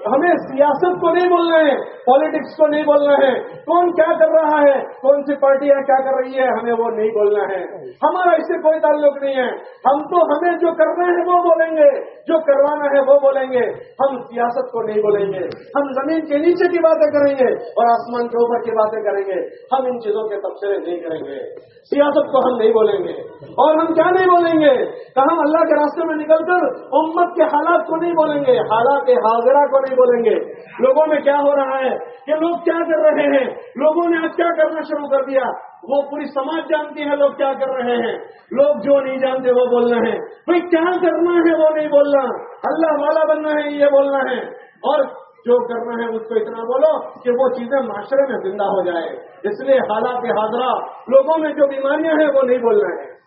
ہمیں سیاست کو نہیں بولنا ہے پالیٹکس کو نہیں بولنا ہے۔ کون کیا کر رہا ہے؟ کون سی پارٹی ہے، کیا کر رہی ہے؟ ہمیں وہ نہیں بولنا ہے۔ ہمارا اس سے کوئی تعلق نہیں ہے۔ ہم تو ہمیں جو کرنا ہے وہ بولیں گے۔ جو کروانا ہے وہ بولیں گے۔ ہم سیاست کو نہیں بولیں گے۔ ہم زمین کے نیچے کی باتیں کریں گے اور آسمان کے اوپر کی باتیں کریں گے۔ ہم ان چیزوں کے تبصرے نہیں کریں گے۔ سیاست کو ہم نہیں بولیں گے۔ اور ہم کیا نہیں بولیں گے؟ کہ ہم اللہ کے راستے میں نکل کر امت کے حالات کو نہیں بولیں گے، حالات حاضرہ کو نہیں بولیں گے۔ لوگوں میں کیا ہو رہا ہے کہ لوگ کیا کر رہے ہیں؟ لوگوں نے آج کیا کرنا شروع کر دیا؟ وہ پوری سماج جانتی ہے لوگ کیا کر رہے ہیں۔ لوگ جو نہیں جانتے وہ بولنا ہے۔ بھائی، کیا کرنا ہے وہ نہیں بولنا؟ اللہ والا بننا ہے، یہ بولنا ہے۔ اور جو کرنا ہے اس کو اتنا بولو کہ وہ چیزیں معاشرے میں زندہ ہو جائے۔ اس لیے حالات حاضرہ، لوگوں میں جو بیماریاں ہیں وہ نہیں بول رہے ہیں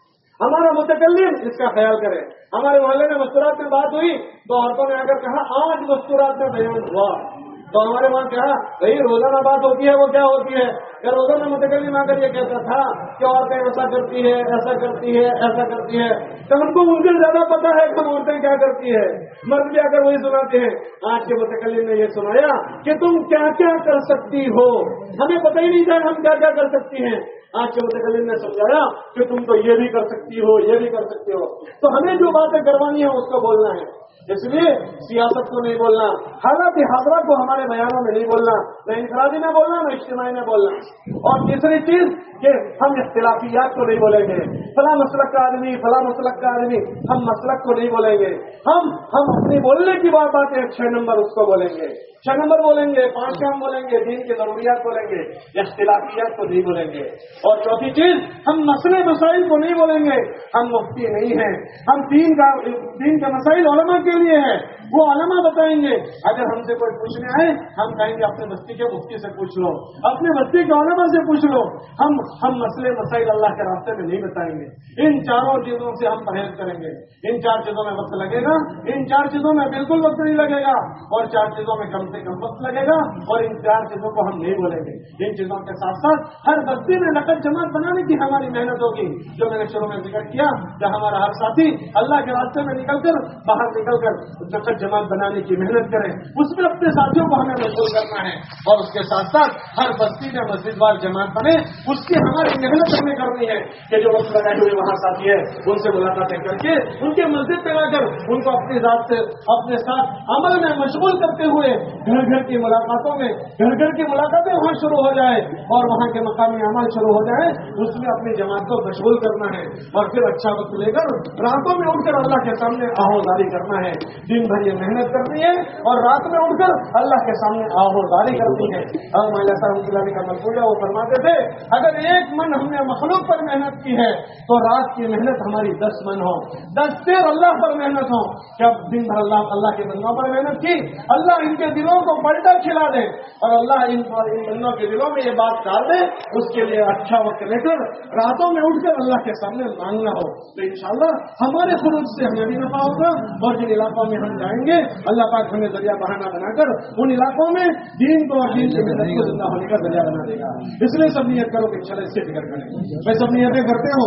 ہمارا متکلم اس کا خیال کرے۔ ہمارے محلے میں مستورات میں بات ہوئی، تو عورتوں نے اگر کہا، آج مستورات میں بیان ہوا۔ تو ہمارے وہاں کیا بھائی، روزانہ بات ہوتی ہے، وہ کیا ہوتی ہے؟ کہ روزانہ متکلم آ کر یہ کہتا تھا کہ عورتیں ایسا کرتی ہے ایسا کرتی ہے ایسا کرتی ہے تو ہم کو ان سے زیادہ پتا ہے کہ عورتیں کیا کرتی ہے مرد بھی اگر وہی سناتے ہیں۔ آج کے متکلم نے یہ سنایا کہ تم کیا کیا کر سکتی ہو؟ ہمیں پتہ ہی نہیں تھا ہم کیا کیا کر سکتی ہیں۔ آج کے متکلم نے سمجھایا کہ تم تو یہ بھی کر سکتی ہو، یہ بھی کر سکتے ہو۔ تو ہمیں جو باتیں کروانی ہے اس کو بولنا ہے۔ اس لیے سیاست کو نہیں بولنا حالات حاضرہ کو ہمارے بیانوں میں نہیں بولنا، نہ انفرادی میں بولنا، نہ اجتماعی میں بولنا۔ اور تیسری چیز کہ ہم اختلافیات کو نہیں بولیں گے۔ فلاں مسلک کا آدمی، فلاں مسلک کا آدمی، ہم مسلک کو نہیں بولیں گے۔ ہم ہم اپنی بولنے کی بات بات ہے چھ نمبر اس کو بولیں گے۔ چھ نمبر بولیں گے، پانچ کام بولیں گے، دین کی ضروریات بولیں گے، اختلافیات کو نہیں بولیں گے۔ اور چوتھی چیز، ہم مسئلے، مسائل کو نہیں بولیں گے۔ ہم مفتی نہیں ہیں۔ ہم دین کا، دین کے مسائل علماء کے لیے ہیں وہ علماء بتائیں گے، اگر ہم سے کوئی پوچھنے آئے، ہم کہیں گے، اپنے بستی کے مفتی سے پوچھ لو، اپنے بستی کے علماء سے پوچھ لو۔ ہم ہم مسئلے، مسائل اللہ کے راستے میں نہیں بتائیں گے۔ ان چاروں چیزوں سے ہم پرہیز کریں گے۔ ان چار چیزوں میں وقت لگے گا۔ ان چار چیزوں میں بالکل وقت نہیں لگے گا۔ اور چار چیزوں میں کم سے کم وقت لگے گا۔ اور ان چار چیزوں کو ہم نہیں بولیں گے۔ ان چیزوں کے ساتھ ساتھ ہر بستی میں نقد جماعت بنانے کی ہماری محنت ہوگی۔ جو میں نے شروع میں ذکر کیا، کہ ہمارا ہر ساتھی اللہ کے راستے میں نکل کر باہر نکل کر نقد جماعت بنانے کی محنت کریں، اس میں اپنے ساتھیوں کو ہمیں مشغول کرنا ہے۔ اور اس کے ساتھ ساتھ ہر بستی میں مسجد وار جماعت بنے، اس کی ہماری محنت ہمیں کرنی ہے کہ جو وقت لگائے ہوئے وہاں ساتھی ہے ان سے ملاقاتیں کر کے ان کے مسجد پہ لا کر ان کو اپنی ذات سے، اپنے ساتھ عمل میں مشغول کرتے ہوئے گھر گھر کی ملاقاتوں میں، گھر گھر کی ملاقاتیں وہاں شروع ہو جائے اور وہاں کے مقامی عمل شروع ہو جائے اس میں اپنی جماعت کو مشغول کرنا ہے۔ اور پھر اچھا وقت لے کر راتوں میں اٹھ کر اللہ کے سامنے آہوزاری کرنا ہے۔ دن بھر یہ محنت کرنی ہے اور رات میں اٹھ کر اللہ کے سامنے آہوزاری کرنی ہے۔ اور مالا صاحب کا ملبوجہ وہ فرماتے تھے، اگر ایک من ہم نے مخلوق پر محنت کی ہے، تو رات کی محنت ہماری دس من ہو دس دیر اللہ پر محنت ہو جب دن بھر اللہ اللہ کے بندوں پر محنت کی، اللہ ان کے دلوں کو پلٹا کھلا دے اور اللہ ان پر ان بندوں کے دلوں میں یہ بات ڈال دے، اس کے لیے اچھا وقت لے کر راتوں میں اٹھ کر اللہ کے سامنے مانگنا ہو۔ تو انشاءاللہ ہمارے خروج سے ہمیں بھی نفع ہوگا اور جن علاقوں میں ہم جائیں گے اللہ پاک ہمیں ذریعہ بہانا بنا کر ان علاقوں میں دین کو اور دین کی محنت کو زندہ ہونے کا ذریعہ بنا دے گا۔ اس لیے سب نیت کرو کہ چلے اس کی فکر کریں۔ میں سب نیتیں کرتے ہو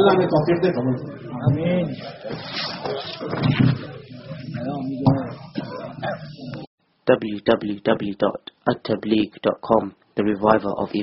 اللہ نے توفیق دے۔ سمجھ www.attableek.com The Reviver of